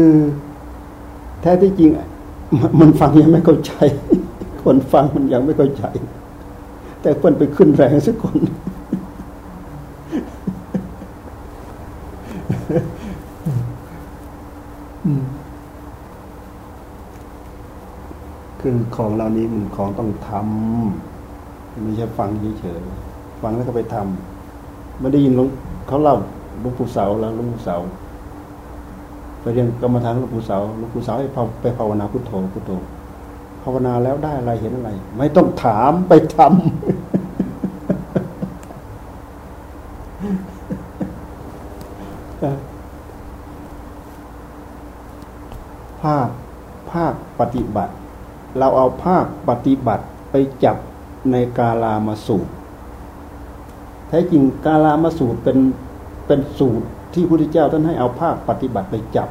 คือแท้ที่จริง มันฟังยังไม่เข้าใจ คนฟังมันยังไม่เข้าใจ แต่คนไปขึ้นแรงสักคน คือของเหล่านี้มันของต้องทำไม่ใช่ฟังเฉยๆฟังแล้วก็ไปทำไม่ได้ยินลุงเขาเล่าลุงปู่เสาแล้วลุงปู่เสา ไปเรียนกรรมฐานหลวงปู่เสาหลวงปู่เสาให้ไปภาวนาพุทโธพุทโธภาวนาแล้วได้อะไรเห็นอะไร ไม่ต้องถามไปทำภาคภาคปฏิบัติ เราเอาภาคปฏิบัติไปจับในกาลามาสูตรแท้จริงกาลามาสูตรเป็นเป็นสูตร ที่พระพุทธเจ้าท่านให้เอาภาคปฏิบัติไปจับ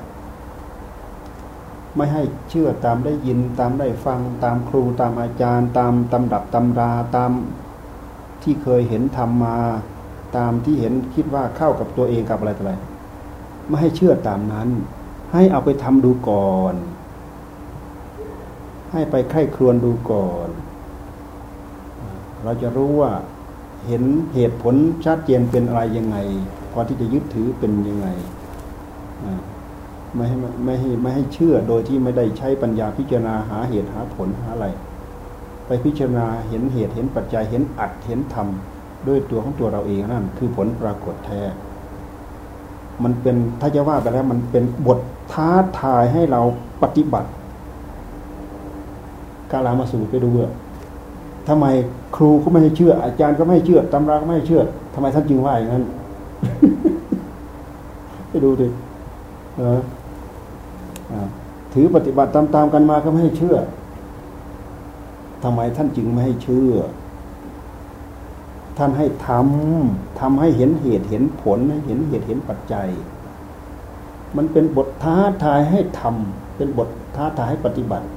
ไม่ให้เชื่อตามได้ยินตามได้ฟังตามครูตามอาจารย์ ตามตำดับตำราตามที่เคยเห็นทำมา ตามที่เห็นคิดว่าเข้ากับตัวเองกับอะไรต่ออะไรไม่ให้เชื่อตามนั้น ให้เอาไปทำดูก่อน ให้ไปไข้ครวนดูก่อน เราจะรู้ว่าเห็นเหตุผลชัดเจนเป็นอะไรยังไง พอที่จะยึดถือเป็นยังไงไม่ให้ไม่ให้ไม่ให้เชื่อโดยที่ไม่ได้ใช้ปัญญาพิจารณาหาเหตุหาผลหาอะไร ไปพิจารณาเห็นเหตุเห็นปัจจัยเห็นอัดเห็นธรรมด้วยตัวของตัวเราเองนั่น คือผลปรากฏแท้ มันเป็นถ้าจะว่าไปแล้วมันเป็นบทท้าทายให้เราปฏิบัติกาลามาสู่ไปดูอะทำไมครูก็ไม่ให้เชื่อ อาจารย์ก็ไม่ให้เชื่อตำราก็ไม่ให้เชื่อทำไมท่านจึงว่าอย่างนั้น ไปดูดิเออถือปฏิบัติตามๆกันมาก็ไม่ให้เชื่อทำไมท่านจึงไม่ให้เชื่อ ท่านให้ทำทำให้เห็นเหตุเห็นผลเห็นเหตุเห็นปัจจัย มันเป็นบทท้าทายให้ทำเป็นบทท้าทายให้ปฏิบัติ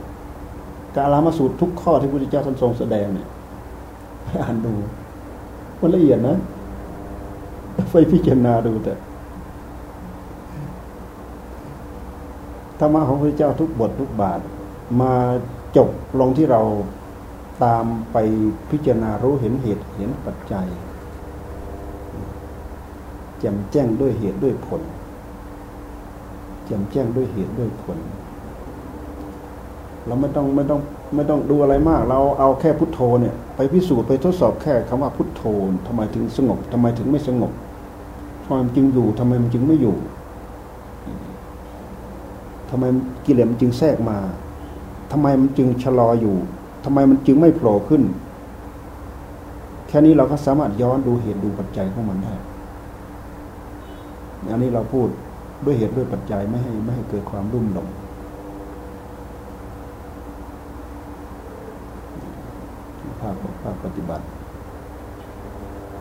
กาลามาสูตรทุกข้อที่พระพุทธเจ้าท่านทรงแสดงเนี่ยให้อ่านดูมันละเอียดนะ ไปพิจารณาดูแต่ธรรมะของพระเจ้าทุกบททุกบาท มาจบลงที่เราตามไปพิจารณารู้เห็นเหตุเห็นปัจจัยแจ่มแจ้งด้วยเหตุด้วยผลแจ่มแจ้งด้วยเหตุด้วยผล เราไม่ต้องไม่ต้องไม่ต้องดูอะไรมาก เราเอาแค่พุทโธเนี่ย ไปพิสูจน์ไปทดสอบแค่คำว่าพุทโธทำไมถึงสงบทำไมถึงไม่สงบ ทำไมมันจึงอยู่ทำไมมันจึงไม่อยู่ทำไมกิเลสมันจึงแทรกมาทำไมมันจึงชะลออยู่ทำไมมันจึงไม่โผล่ขึ้น แค่นี้เราก็สามารถย้อนดูเหตุดูปัจจัยของมันได้อันนี้เราพูดด้วยเหตุด้วยปัจจัยไม่ให้ไม่ให้เกิดความรุ่มหลงภาคภาคปฏิบัติ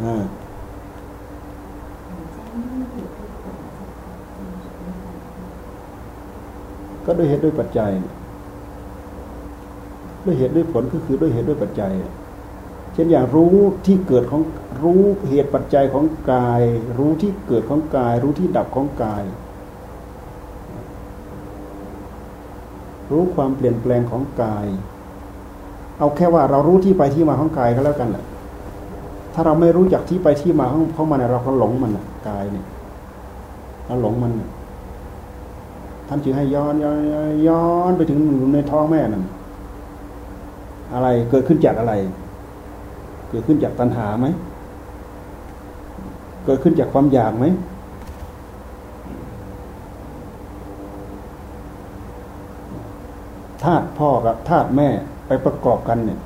อ่า ก็ด้วยเหตุด้วยปัจจัย ด้วยเหตุด้วยผลก็คือด้วยเหตุด้วยปัจจัย เช่นอย่างรู้ที่เกิดของรู้เหตุปัจจัยของกาย รู้ที่เกิดของกาย รู้ที่ดับของกาย รู้ความเปลี่ยนแปลงของกาย เอาแค่ว่าเรารู้ที่ไปที่มาของกายก็แล้วกันแหละ ถ้าเราไม่รู้จักที่ไปที่มาของของมันเราก็หลงมันกายเนี่ยเราหลงมันท่านจึงให้ย้อนย้อนย้อนไปถึงในท้องแม่นั่นอะไรเกิดขึ้นจากอะไร เกิดขึ้นจากตัณหาไหมเกิดขึ้นจากความอยากไหมธาตุพ่อกับธาตุแม่ไปประกอบกันเนี่ย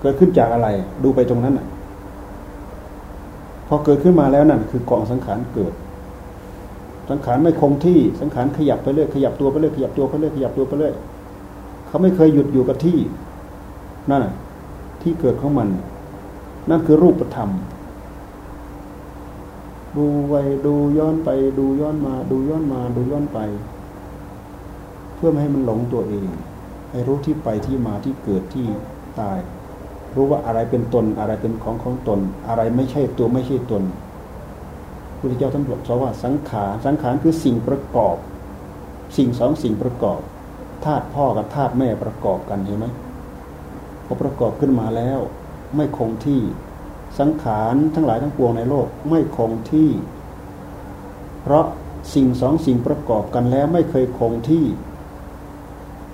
เกิดขึ้นจากอะไร ดูไปตรงนั้นน่ะ อเกิดขึ้นมาแล้วนั่นคือกองสังขารเกิด สังขารไม่คงที่สังขารขยับไปเรื่อยขยับตัวไปเรื่อยขยับตัวไปเรื่อยขยับตัวไปเรื่อยเขาไม่เคยหยุดอยู่กับที่นั่นที่เกิดของมัน นั่นคือรูปธรรม ดูไปดูย้อนไป ดูย้อนมา ดูย้อนมา ดูย้อนไป เพื่อไม่ให้มันหลงตัวเองให้รู้ที่ไปที่มาที่เกิดที่ตาย รู้ว่าอะไรเป็นตนอะไรเป็นของของตน อะไรไม่ใช่ตัวไม่ใช่ตนพุทธเจ้าท่านบอกว่าสังขารสังขารคือสิ่งประกอบ สิ่งสองสิ่งประกอบธาตุพ่อกับธาตุแม่ประกอบกันเห็นไหมพอประกอบขึ้นมาแล้ว ไม่คงที่สังขารทั้งหลายทั้งปวงในโลกไม่คงที่ เพราะสิ่งสองสิ่งประกอบกันแล้วไม่เคยคงที่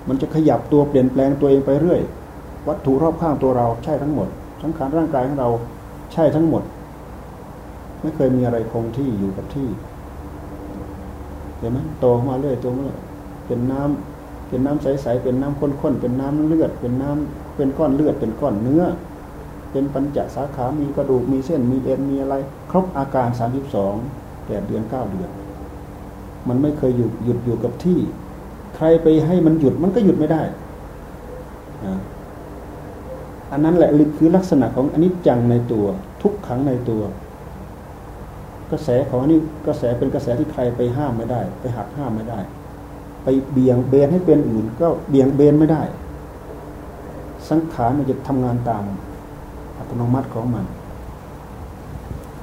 มันจะขยับตัวเปลี่ยนแปลงตัวเองไปเรื่อย วัตถุรอบข้างตัวเราใช่ทั้งหมดสังขารร่างกายของเราใช่ทั้งหมด ไม่เคยมีอะไรคงที่อยู่กับที่เห็นไหมโตมาเรื่อยโตมาเรื่อยเป็นน้ำเป็นน้ำใสๆเป็นน้ำข้นๆเป็นน้ำเลือด เป็นน้ำเป็นก้อนเลือด เป็นก้อนเนื้อ เป็นปัญจสาขา มีกระดูก มีเส้น มีเอ็น มีอะไร ครบอาการสามสิบสองแปดเดือนเก้าเดือน มันไม่เคยหยุดหยุดอยู่กับที่ ใครไปให้มันหยุดมันก็หยุดไม่ได้ อันนั้นแหละคือลักษณะของอนิจจังในตัว ทุกขังในตัว กระแสของนี้กระแสเป็นกระแสที่ใครไปห้ามไม่ได้ ไปหักห้ามไม่ได้ ไปเบี่ยงเบนให้เป็นอื่น ก็เบี่ยงเบนไม่ได้ สังขารมันจะทำงานตามอัตโนมัติของมัน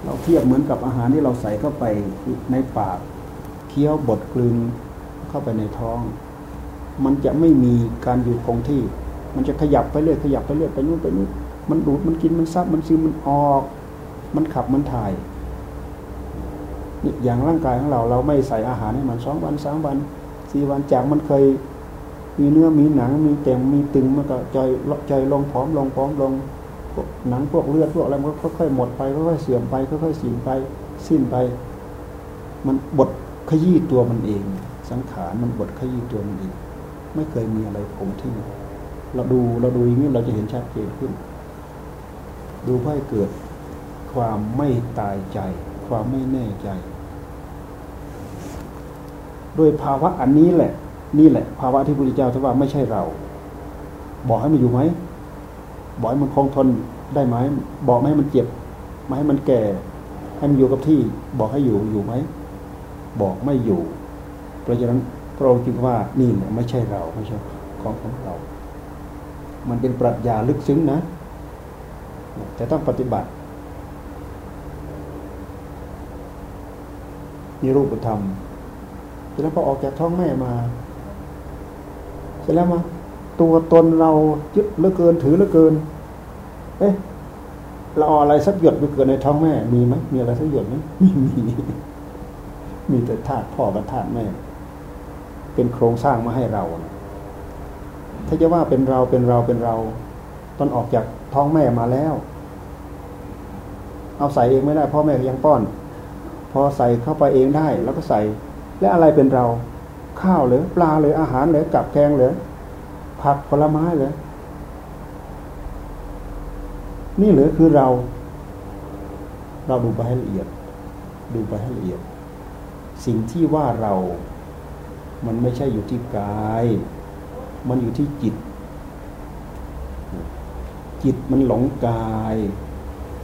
เราเทียบเหมือนกับอาหารที่เราใส่เข้าไปในปากเคี้ยวบดกลืนเข้าไปในท้อง มันจะไม่มีการอยู่คงที่ มันจะขยับไปเรื่อยขยับไปเรื่อยไปนู่นไปนู่นมันดูดมันกินมันซับมันซึมมันออก มันขับมันถ่ายนี่อย่างร่างกายของเราเราไม่ใส่อาหารให้มันสองวันสามวันสี่วันจากมันเคย มีเนื้อมีหนังมีเต็มมีตึงมันก็จอยจอยลงผอมลงผอมลงหนังพวกเลือดพวกอะไรมันก็ค่อยๆหมดไปค่อยๆเสื่อมไปค่อยๆสิ้นไปสิ้นไป มันบดขยี้ตัวมันเอง สังขารมันบดขยี้ตัวมันเอง ไม่เคยมีอะไรคงที่ เราดูเราดูอย่างนี้เราจะเห็นชัดเจนขึ้น ดูเพื่อให้เกิดความไม่ตายใจ ความไม่แน่ใจโดยภาวะอันนี้แหละ นี่แหละ ภาวะที่พระพุทธเจ้าท่านว่าไม่ใช่เรา บอกให้มันอยู่ไหมบอกให้มันคงทนได้ไหมบอกไม่ให้มันเจ็บไม่ให้มันแก่ ให้มันอยู่กับที่ บอกให้อยู่อยู่ไหมบอกไม่อยู่ เพราะฉะนั้นพระองค์จึงว่านี่เนี่ยไม่ใช่เราไม่ใช่ของของเรา มันเป็นปรัชญาลึกซึ้งนะแต่ต้องปฏิบัติมีรูปธรรมเสร็จแล้วพอออกจากท้องแม่มา เสร็จแล้วมา ตัวตนเรายึดเหลือเกินถือเหลือเกิน เอ๊ะเราเอาอะไรสักหยดไปเกิดในท้องแม่ มีไหมมีอะไรสักหยดไหมไม่มีมีแต่ธาตุพ่อกับธาตุแม่ เป็นโครงสร้างมาให้เรา ถ้าจะว่าเป็นเราเป็นเราเป็นเรา ตอนออกจากท้องแม่มาแล้ว เอาใส่เองไม่ได้พ่อแม่ยังป้อน พอใส่เข้าไปเองได้ แล้วก็ใส่ และอะไรเป็นเรา ข้าวหรือปลาหรืออาหารหรือกับแกงหรือผักผลไม้เลยนี่เหลือคือเรา เราดูไปให้ละเอียด ดูไปให้ละเอียด สิ่งที่ว่าเรา มันไม่ใช่อยู่ที่กาย มันอยู่ที่จิต จิตมันหลงกาย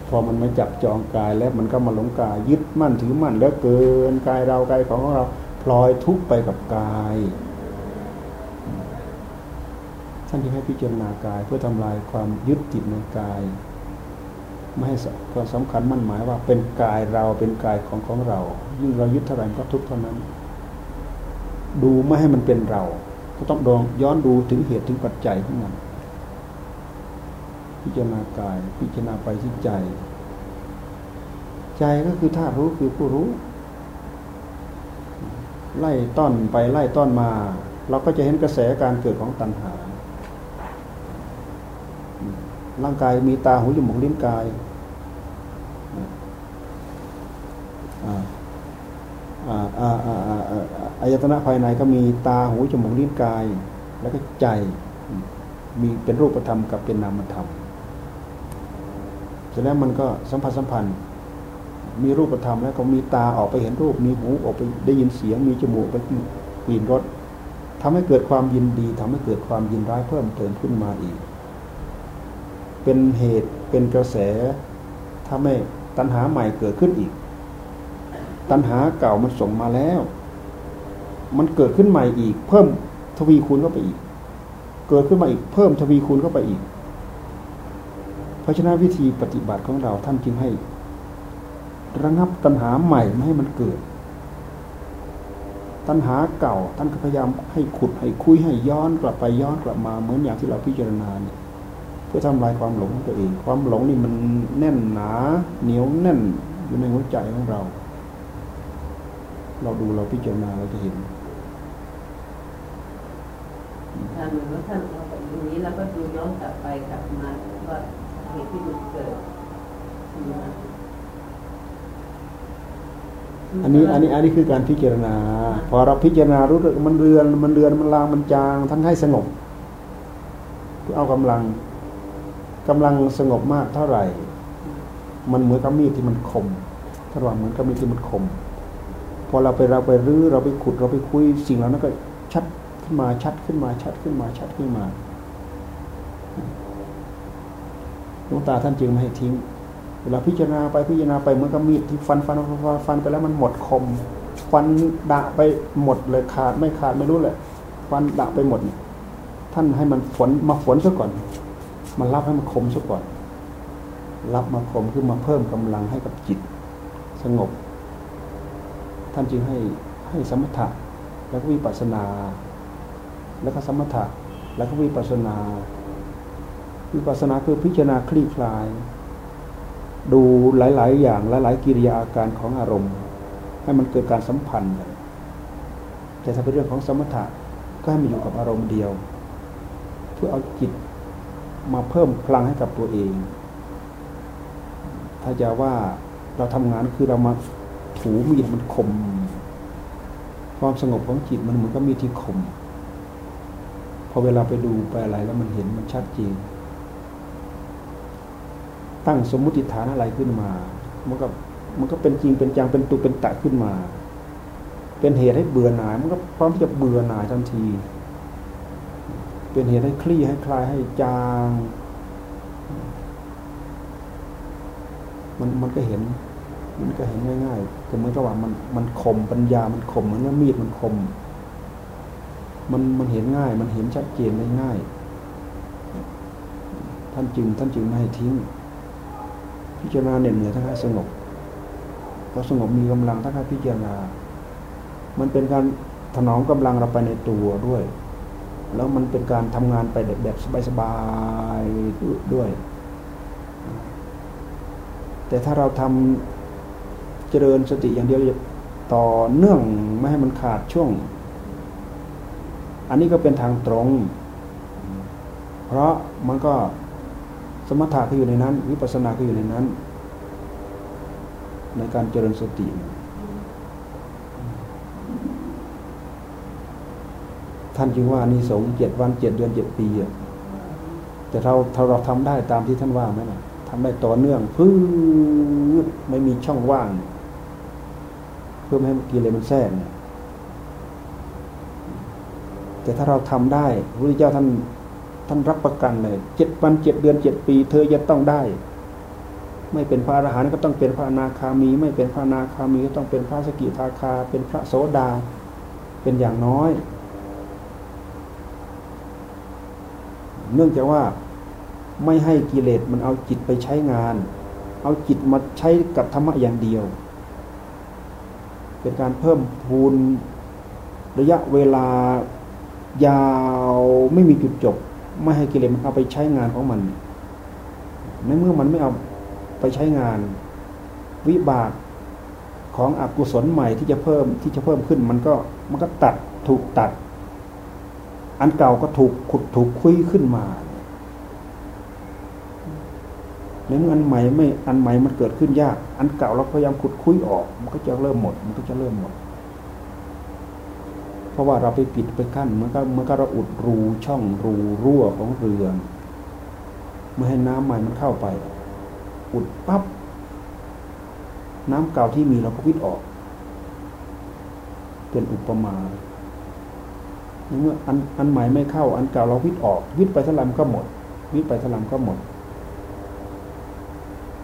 พอมันมาจับจองกายแล้วมันก็มาหลงกาย ยึดมั่นถือมั่นแล้วเกินกายเรากายของเราพลอยทุกไปกับกายท่านจึงให้พิจารณากายเพื่อทำลายความยึดติดในกาย ไม่ให้ความสำคัญมั่นหมายว่าเป็นกายเราเป็นกายของของเรา ยิ่งเรายึดเท่าไหร่ก็ทุกเท่านั้น ดูไม่ให้มันเป็นเรา ก็ต้องดองย้อนดูถึงเหตุถึงปัจจัยของมันพิจารณากาย พิจารณาไปที่ใจ ใจก็คือธาตุรู้คือผู้รู้ ไล่ต้อนไปไล่ต้อนมา เราก็จะเห็นกระแสการเกิดของตัณหา ร่างกายมีตาหูจมูกลิ้นกาย อายตนะภายในก็มีตาหูจมูกลิ้นกาย แล้วก็ใจมีเป็นรูปธรรมกับเป็นนามธรรมเสร็จแล้วมันก็สัมผัสสัมพันธ์ มีรูปธรรมแล้วก็มีตาออกไปเห็นรูป มีหูออกไปได้ยินเสียง มีจมูกไปกลิ่นรสทำให้เกิดความยินดีทำให้เกิดความยินร้ายเพิ่มเติมขึ้นมาอีก เป็นเหตุเป็นกระแสทำให้ตัณหาใหม่เกิดขึ้นอีก ตัณหาเก่ามันส่งมาแล้ว มันเกิดขึ้นใหม่อีก เพิ่มทวีคูณเข้าไปอีก เกิดขึ้นมาอีกเพิ่มทวีคูณเข้าไปอีก เพราะฉะนั้นวิธีปฏิบัติของเราท่านจึงให้ ระงับตัณหาใหม่ไม่ให้มันเกิด ตัณหาเก่าท่านก็พยายามให้ขุดให้คุยให้ย้อนกลับไปย้อนกลับมาเหมือนอย่างที่เราพิจารณาเนี่ยเพื่อทำลายความหลงของตัวเอง ความหลงนี่มันแน่นหนา เหนียวแน่นอยู่ในหัวใจของเรา เราดูเราพิจารณาเราจะเห็น ท่านว่าท่านเราแบบนี้แล้วก็ดูย้อนกลับไปกลับมาว่าเหตุที่มันเกิดอันนี้อันนี้อันนี้คือการพิจารณา พอเราพิจารณารู้สึกมันเรือนมันเรือนมันลางมันจาง ท่านให้สงบเพื่อเอากำลังกำลังสงบมากเท่าไหร่ มันเหมือนกับมีดที่มันคมถ้าว่าเหมือนกับมีดที่มันคม พอเราไปเราไปรื้อเราไปขุดเราไปคุยสิ่งเหล่านั้นก็ชัด ขึ้นมาชัดขึ้นมาชัดขึ้นมาชัดขึ้นมาหลวงตาท่านจึงไม่ให้ทิ้ง เวลาพิจารณาไปพิจารณาไปเหมือนกับมีดที่ฟันฟันฟันฟันไปแล้วมันหมดคม ฟันดะไปหมดเลยขาดไม่ขาดไม่รู้แหละฟันดะไปหมด ท่านให้มันฝนมาฝนซะก่อน มันรับให้มันคมซะก่อน รับมาคมคือมาเพิ่มกำลังให้กับจิต สงบ ท่านจึงให้ให้สมถะแล้วก็วิปัสสนา แล้วก็สมถะ แล้วก็วิปัสนา วิปัสนาคือพิจารณาคลี่คลาย ดูหลาย ๆ อย่างหลาย ๆ กิริยาอาการของอารมณ์ ให้มันเกิดการสัมพันธ์กันแต่ถ้าเป็นเรื่องของสมถะก็ให้มันอยู่กับอารมณ์เดียว เพื่อเอาจิตมาเพิ่มพลังให้กับตัวเอง ถ้าจะว่าเราทำงานคือเรามาถูมีดมันคม ความสงบของจิตมันเหมือนกับมีดที่คม พอเวลาไปดูไปอะไรแล้วมันเห็นมันชัดเจนตั้งสมมุติฐานอะไรขึ้นมา มันก็มันก็เป็นจริงเป็นจังเป็นตุเป็นตะขึ้นมา เป็นเหตุให้เบื่อหน่าย มันก็พร้อมที่จะเบื่อหน่ายทันที เป็นเหตุให้คลี่ให้คลายให้จาง มันมันก็เห็น มันก็เห็นง่ายๆก็เหมือนกับว่ามันมันคมปัญญามันคมเหมือนว่ามีดมันคม มันมันเห็นง่าย มันเห็นชัดเจนได้ง่าย ท่านจึงท่านจึงไม่ให้ทิ้ง พิจารณาเหน็ดเหนื่อยทั้งให้สงบพอสงบมีกำลังทั้งให้พิจารณา มันเป็นการถนอมกำลังเราไปในตัวด้วย แล้วมันเป็นการทำงานไปแบบสบายๆด้วย แต่ถ้าเราทำเจริญสติอย่างเดียวต่อเนื่องไม่ให้มันขาดช่วง อันนี้ก็เป็นทางตรง เพราะมันก็สมถะก็อยู่ในนั้น วิปัสสนาก็อยู่ในนั้น ในการเจริญสติท่านจึงว่านี่สงเจ็ดวันเจ็ดเดือนเจ็ดปีอะแต่เราเราเราทำได้ตามที่ท่านว่าไหมล่ะทำได้ต่อเนื่องพื้นไม่มีช่องว่าง เพื่อไม่ให้กิเลสมันแทรกเนี่ย แต่ถ้าเราทำได้พระพุทธเจ้าท่านท่านรับประกันเลยเจ็ดวันเจ็ดเดือนเจ็ดปี เธอจะต้องได้ ไม่เป็นพระอรหันต์ก็ต้องเป็นพระอนาคามี ไม่เป็นพระอนาคามีก็ต้องเป็นพระสกิทาคา เป็นพระโสดา เป็นอย่างน้อย เนื่องจากว่าไม่ให้กิเลสมันเอาจิตไปใช้งาน เอาจิตมาใช้กับธรรมะอย่างเดียว เป็นการเพิ่มพูนระยะเวลา ยาวไม่มีจุดจบ ไม่ให้กิเลสมันเอาไปใช้งานของมัน ในเมื่อมันไม่เอาไปใช้งาน วิบากของอกุศลใหม่ที่จะเพิ่มที่จะเพิ่มขึ้น มันก็มันก็ตัดถูกตัด อันเก่าก็ถูกขุดถูกคุยขึ้นมาในเมื่ออันใหม่ไม่อันใหม่มันเกิดขึ้นยาก อันเก่าเราพยายามขุดคุยออก มันก็จะเริ่มหมด มันก็จะเริ่มหมด เพราะว่าเราไปปิดไปกั้นมันก็มันก็เราอุดรูช่องรูรั่วของเรือไม่ให้น้ำใหม่มันเข้าไป อุดปับ๊บน้ำเก่าที่มีเราก็วิดออก เป็นอุปมาเมื่ออันอันใหม่ไม่เข้า อันเก่าเราวิดออก วิดไปทลามก็หมด วิดไปทลามก็หมด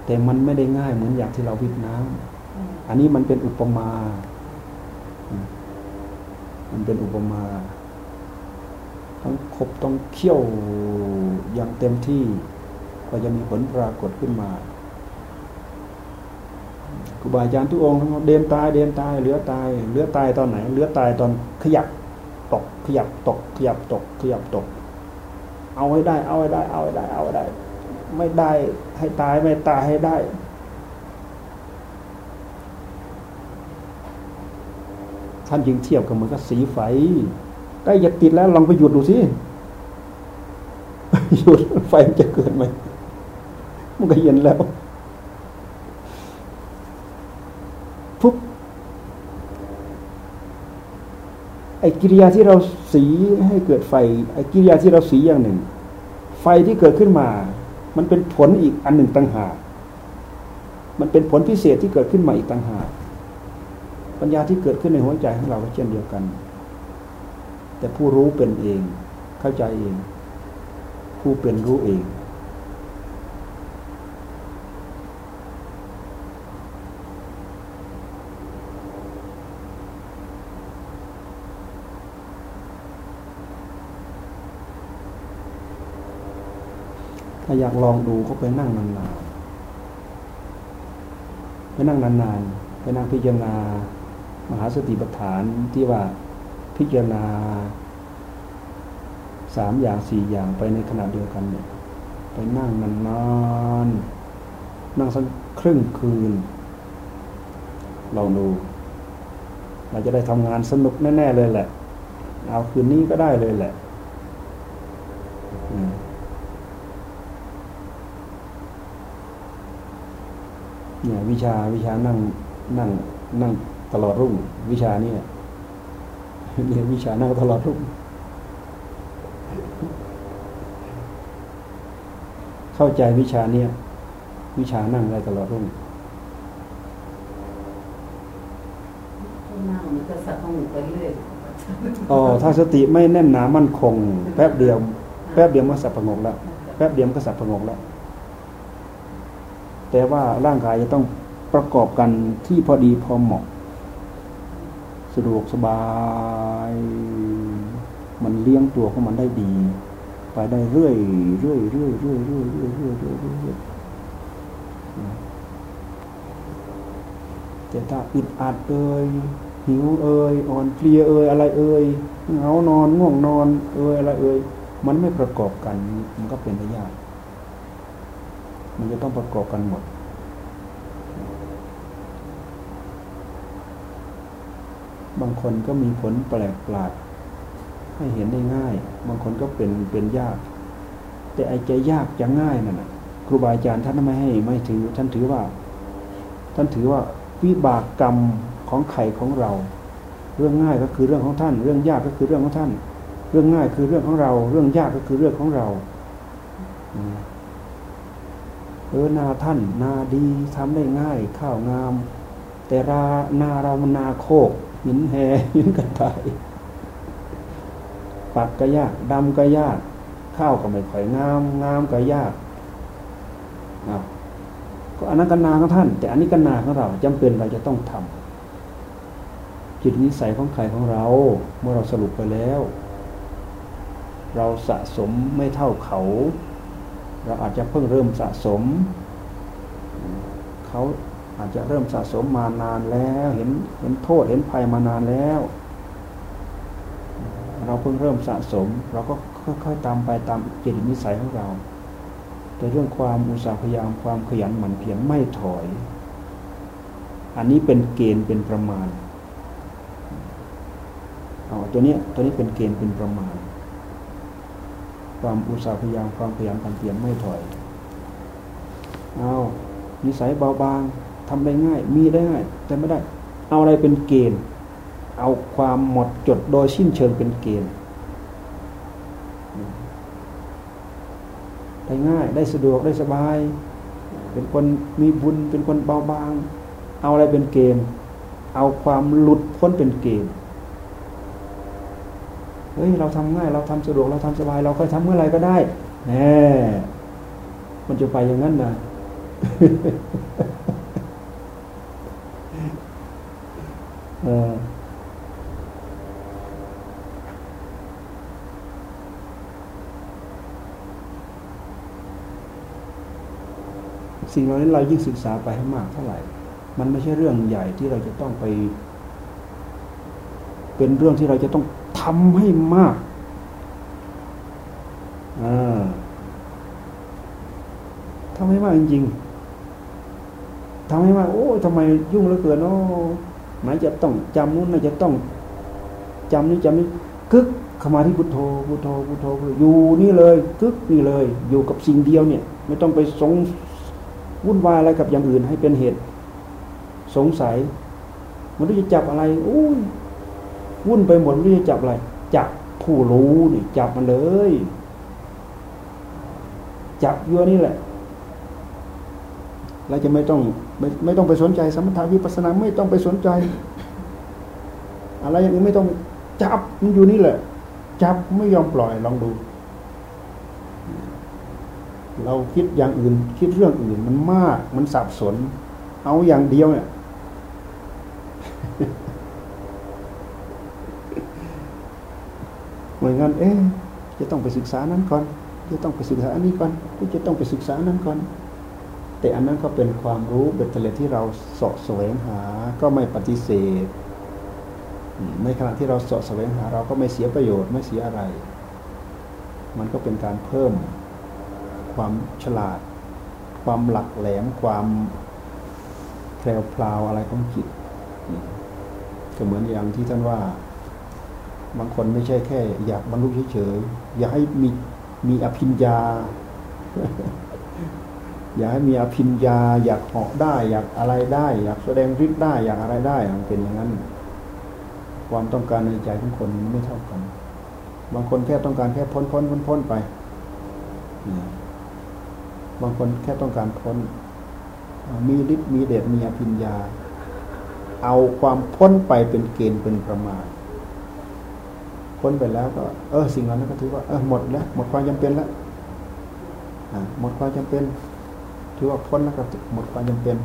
แต่มันไม่ได้ง่ายเหมือนอย่างที่เราวิดน้ำอันนี้มันเป็นอุปมา มันเป็นอุปมา ต้องคบต้องเคี่ยวอย่างเต็มที่ก็จะมีผลปรากฏขึ้นมาครูบาอาจารย์ทุกองค์เดินตายเดินตายเหลือตายเหลือตายตอนไหนเหลือตายตอนขยับตก ขยับตก ขยับตก ขยับตก เอาให้ได้ เอาให้ได้ เอาให้ได้ เอาให้ได้ ไม่ได้ให้ตายไม่ตายให้ได้ ท่านยิงเทียบกับเหมือนกับสีไฟใกล้จะติดแล้วลองไปหยุดดูสิหยุดไฟจะเกิดไหมมันก็เย็นแล้วปุ๊บไอ้กิริยาที่เราสีให้เกิดไฟ ไอ้กิริยาที่เราสีอย่างหนึ่ง ไฟที่เกิดขึ้นมา มันเป็นผลอีกอันหนึ่งต่างหากมันเป็นผลพิเศษที่เกิดขึ้นมาอีกต่างหาก ปัญญาที่เกิดขึ้นในหัวใจของเราก็เช่นเดียวกัน แต่ผู้รู้เป็นเอง เข้าใจเอง ผู้เป็นรู้เอง ถ้าอยากลองดูก็ไปนั่งนานๆไปนั่งนานๆไปนั่งพิจารณา มหาสติปัฏฐานที่ว่าพิจารณาสามอย่างสี่อย่างไปในขณะเดียวกันเนี่ยไปนั่งนานๆนั่งสักครึ่งคืนลองดู เราจะได้ทำงานสนุกแน่ ๆ เลยแหละ เอาคืนนี้ก็ได้เลยแหละเนี่ยวิชาวิชานั่งนั่งนั่ง ตลอดรุ่ง วิชานี้เรียนวิชานั่งตลอดรุ่ง เข้าใจวิชาเนี้ยวิชานั่งได้ตลอดรุ่งนั่งมันก็สับงไปเรื่อยอ๋อถ้าสติไม่แน่นหนามั่นคง แป๊บเดียว แป๊บเดียวมันสับประงกแล้ว แป๊บเดียวก็สับประงกแล้ว แต่ว่าร่างกายจะต้องประกอบกันที่พอดีพอเหมาะสะดวกสบาย มันเลี้ยงตัวของมันได้ดี ไปได้เรื่อยเรื่อยเรื่อยเรื่อยเรื่อยเรื่อยเรื่อยเรื่อยเรื่อยแต่ถ้าอึดอัดเอ่ยหิวเอ่ยอ่อนเพลียเอ่ยอะไรเอ่ยเหงานอนง่วงนอน เอ่ยอะไรเอ่ยมันไม่ประกอบกัน มันก็เป็นไปยากมันจะต้องประกอบกันหมด บางคนก็มีผลแปลกประหลาด ให้เห็นได้ง่าย บางคนก็เป็นเป็นยาก แต่ไอ้ใจยากจะง่ายนั่นนะครูบาอาจารย์ท่านไม่ให้ไม่ถือ ท่านถือว่า ท่านถือว่าวิบากกรรมของไข่ของเรา เรื่องง่ายก็คือเรื่องของท่าน เรื่องยากก็คือเรื่องของท่าน เรื่องง่ายคือเรื่องของเรา เรื่องยากก็คือเรื่องของเราเออนาท่านนาดีทำได้ง่าย ข้าวงาม แต่รานาเรามันนาโคก หินแห่หินกระต่ายปักก็ยากดำก็ยาก ข้าวก็ไม่ค่อยงามงามก็ยากอาก็อันนั้นกันนาของท่าน แต่อันนี้กันนาของเราจำเป็นเราจะต้องทำจิตนิสัยของใครของเรา เมื่อเราสรุปไปแล้ว เราสะสมไม่เท่าเขา เราอาจจะเพิ่งเริ่มสะสม เขา อาจจะเริ่มสะสมมานานแล้วเห็นเห็นโทษเห็นภัยมานานแล้ว เราเพิ่งเริ่มสะสม เราก็ค่อยๆตามไปตามจิตนิสัยของเรา แต่เรื่องความอุตสาห์พยายามความขยันหมั่นเพียรไม่ถอย อันนี้เป็นเกณฑ์เป็นประมาณเอาตัวนี้ตัวนี้เป็นเกณฑ์เป็นประมาณ ความอุตสาห์พยายามความพยายามความเพียรไม่ถอยเอานิสัยเบาบาง ทำได้ง่าย มีได้ง่าย แต่ไม่ได้ เอาอะไรเป็นเกณฑ์ เอาความหมดจดโดยสิ้นเชิงเป็นเกณฑ์ได้ง่าย ได้สะดวกได้สบาย เป็นคนมีบุญเป็นคนเบาบาง เอาอะไรเป็นเกณฑ์ เอาความหลุดพ้นเป็นเกณฑ์เฮ้ยเราทำง่ายเราทำสะดวกเราทำสบาย เราค่อยทำเมื่อไรก็ได้แหมมันจะไปอย่างนั้นนะ สิ่งเหล่านี้เรายิ่งศึกษาไปให้มากเท่าไหร่ มันไม่ใช่เรื่องใหญ่ที่เราจะต้องไป เป็นเรื่องที่เราจะต้องทำให้มากทำให้มากจริงๆทำให้มาก โอ้ทำไมยุ่งเหลือเกินโอ้ไหนจะต้องจำนู้นไหนจะต้องจำนี้จำนี้กึกเข้ามาที่พุทโธพุทโธพุทโธอยู่นี่เลยกึกนี่เลย อยู่กับสิ่งเดียวเนี่ย ไม่ต้องไปสง วุ่นวายอะไรกับอย่างอื่นให้เป็นเหตุสงสัย มันจะจับอะไรโอ้ยวุ่นไปหมดไม่รู้จะจับอะไร จับผู้รู้นี่จับมันเลย จับยัวนี่แหละเราจะไม่ต้องไม่ไม่ต้องไปสนใจ สมถะวิปัสสนาไม่ต้องไปสนใจ อะไรอย่างนี้ไม่ต้องจับมันอยู่นี่แหละ จับไม่ยอมปล่อยลองดู เราคิดอย่างอื่น คิดเรื่องอื่นมันมาก มันสับสน เอาอย่างเดียวเนี่ยเหมือนกันเอ๊จะต้องไปศึกษานั้นก่อน จะต้องไปศึกษาอันนี้ก่อนก็จะต้องไปศึกษานั้นก่อน แต่อันนั้นก็เป็นความรู้เบ็ดเตล็ดที่เราสาะแสวงหา ก็ไม่ปฏิเสธ ในขณะที่เราสาะแสวงหา เราก็ไม่เสียประโยชน์ไม่เสียอะไร มันก็เป็นการเพิ่ม ความฉลาด ความหลักแหลมความแพรวพลาวอะไรของจิตก็เหมือนอย่างที่ท่านว่า บางคนไม่ใช่แค่ อยากบรรลุเฉยๆอยากให้มีมีอภิญญา อยากให้มีอภิญญา อยากเหาะได้ อยากอะไรได้ อยากแสดงฤทธิ์ได้ อยากอะไรได้มันเป็นอย่างนั้น ความต้องการในใจของคนไม่เท่ากัน บางคนแค่ต้องการแค่พ้นพ้นพ้นพ้นไป บางคนแค่ต้องการพ้น มีฤทธิ์มีเดชมีอภิญญา เอาความพ้นไปเป็นเกณฑ์เป็นประมาณ พ้นไปแล้วก็ เออสิ่งเหล่านั้นก็ถือว่าเออหมดแล้วหมดความจำเป็นแล้วหมดความจำเป็น ถือว่าพ้นแล้วก็หมดความจำเป็น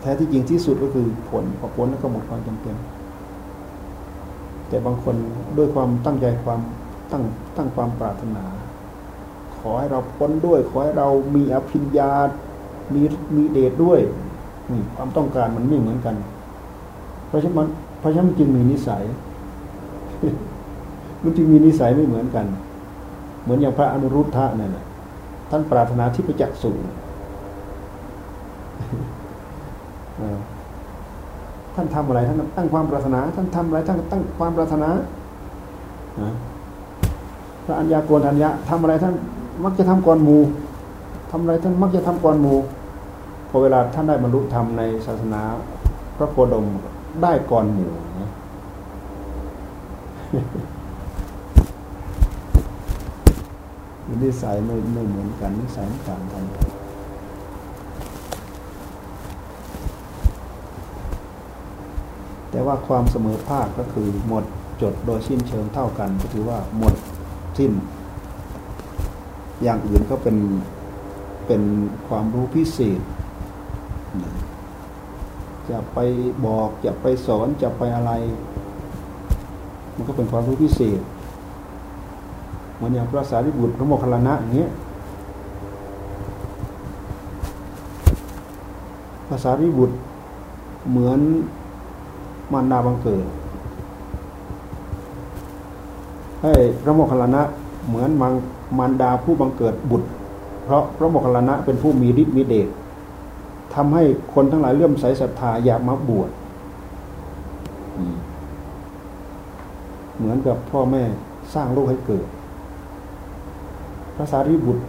แท้ที่จริงที่สุดก็คือผลพอพ้นแล้วก็หมดความจำเป็น แต่บางคนด้วยความตั้งใจความ ตั้งตั้งความปรารถนา ขอให้เราพ้นด้วย ขอให้เรามีอภิญญา มีมีเดชด้วยนี่ความต้องการมันไม่เหมือนกัน เพราะฉะนั้นเพราะฉะนั้นจึงมีนิสัย มันจึงมีนิสัยไม่เหมือนกัน เหมือนอย่างพระอนุรุทธะนั่นแหละท่านปรารถนาที่ประจักษ์สูงท่านทำอะไรท่านตั้งความปรารถนา ท่านทำอะไรท่านตั้งความปรารถนา พระอัญญาโกณทัญญะทำอะไรท่านมักจะทำก่อนหมูทำอะไรท่านมักจะทำก่อนหมูพอเวลาท่านได้บรรลุธรรมในศาสนา พระโคดมได้ก่อนหมูนะนิสัยไม่ไม่เหมือนกันนิสัยต่างกันแต่ว่าความเสมอภาคก็คือหมดจดโดยสิ้นเชิงเท่ากันก็ถือว่าหมด สิ้น อย่างอื่นก็เป็นเป็นความรู้พิเศษ จะไปบอกจะไปสอนจะไปอะไร มันก็เป็นความรู้พิเศษเหมือนอย่างพระสารีบุตรพระโมคคัลลานะอย่างเงี้ยภาษาริบุตรเหมือนมารดาบังเกิด ให้พระโมคคัลลานะเหมือนมังมารดาผู้บังเกิดบุตร เพราะพระโมคคัลลานะเป็นผู้มีฤทธิ์มีเดชทำให้คนทั้งหลายเลื่อมใสศรัทธาอยากมาบวชเหมือนกับพ่อแม่สร้างลูกให้เกิด พระสารีบุตร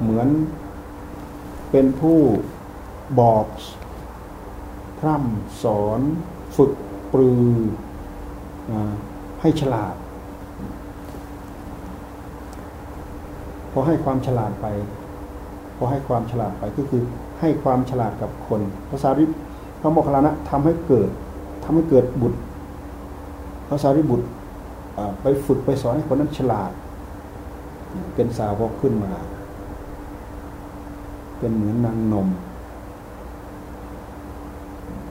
เหมือนเป็นผู้บอกพร่ำสอนฝึกปรือให้ฉลาด พอให้ความฉลาดไป พอให้ความฉลาดไปก็คือให้ความฉลาดกับคนภาษาริพระโมคคัลลานะทำให้เกิดทำให้เกิดบุตรภาษาริบุตรไปฝึกไปสอนให้คนนั้นฉลาด เป็นสาวกขึ้นมา เป็นเหมือนนางนม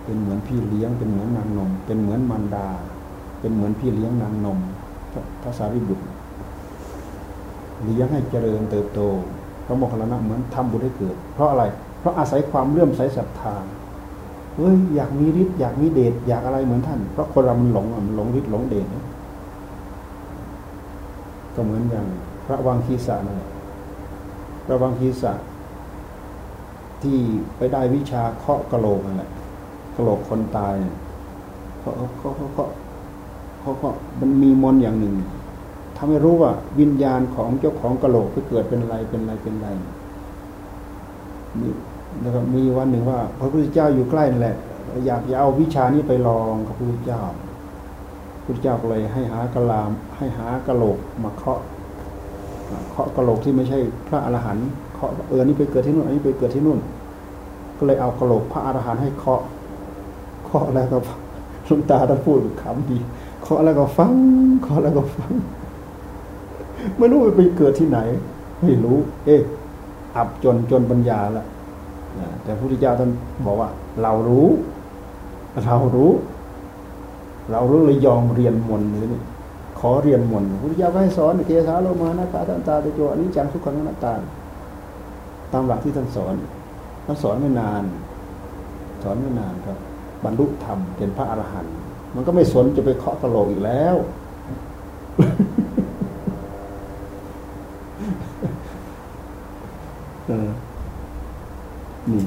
เป็นเหมือนพี่เลี้ยง เป็นเหมือนนางนม เป็นเหมือนมารดา เป็นเหมือนพี่เลี้ยงนางนมภาษาริบุตร เลี้ยงให้เจริญเติบโต พระโมคคัลลานะเหมือนทำบุญให้เกิด เพราะอะไร เพราะอาศัยความเลื่อมใสศรัทธาเฮ้ยอยากมีฤทธิ์อยากมีเดชอยากอะไรเหมือนท่าน เพราะคนเรามันหลงมันหลงฤทธิ์หลงเดชก็เหมือนอย่างพระวังคีสะนั่นพระวังคีสะที่ไปได้วิชาเคาะกระโหลกนั่นแหละกะโหลกคนตายเขาเขาเขาเขาเขามันมีมนอย่างหนึ่ง ทำให้รู้ว่าวิญญาณของเจ้าของกระโหลกไปเกิดเป็นอะไรเป็นอะไรเป็นอะไรนี่นะครับมีวันหนึ่งว่า พระพุทธเจ้าอยู่ใกล้นั่นแหละ อยากจะเอาวิชานี้ไปลองกับพระพุทธเจ้าพระพุทธเจ้าก็เลยให้หากะลาม ให้หากะโหลกมาเคาะเคาะกะโหลกที่ไม่ใช่พระอรหันต์เคาะเออนี่ไปเกิดที่นู่นอันนี้ไปเกิดที่นู่น ก็เลยเอากะโหลกพระอรหันต์ให้เคาะ เคาะแล้วก็ลุงตาท่านพูดคำดีเคาะแล้วก็ฟังเคาะแล้วก็ฟัง ไม่รู้ไปเกิดที่ไหน ไม่รู้ เอ๊ะอับจนจนปัญญาละแต่พระพุทธเจ้าท่านบอกว่า เรารู้ เรารู้ เรารู้เลยยอมเรียนมนเลยนี่ขอเรียนมนพระพุทธเจ้าก็ให้สอนเกสาโลมานะคาทันตาตโจอันนี้จังทุกขังนัตตา ตามหลักที่ท่านสอนท่านสอนไม่นาน สอนไม่นานครับ บรรลุธรรมเป็นพระอรหันต์มันก็ไม่สนจะไปเคาะกระโหลกอีกแล้ว นี่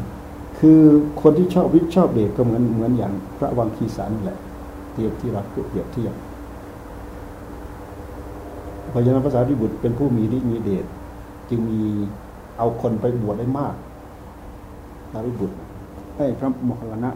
คือคนที่ชอบวิชอบเดชก็เหมือนเหมือนอย่าง พระวังคีสานแหละเทียบที่รักเปรียบเทียบเพราะฉะนั้นภาษีบุตรเป็นผู้มีฤทธิ์มีเดชจึงมีเอาคนไปบวชได้มากสารีบุตรไอ้พระมคคัลลานะ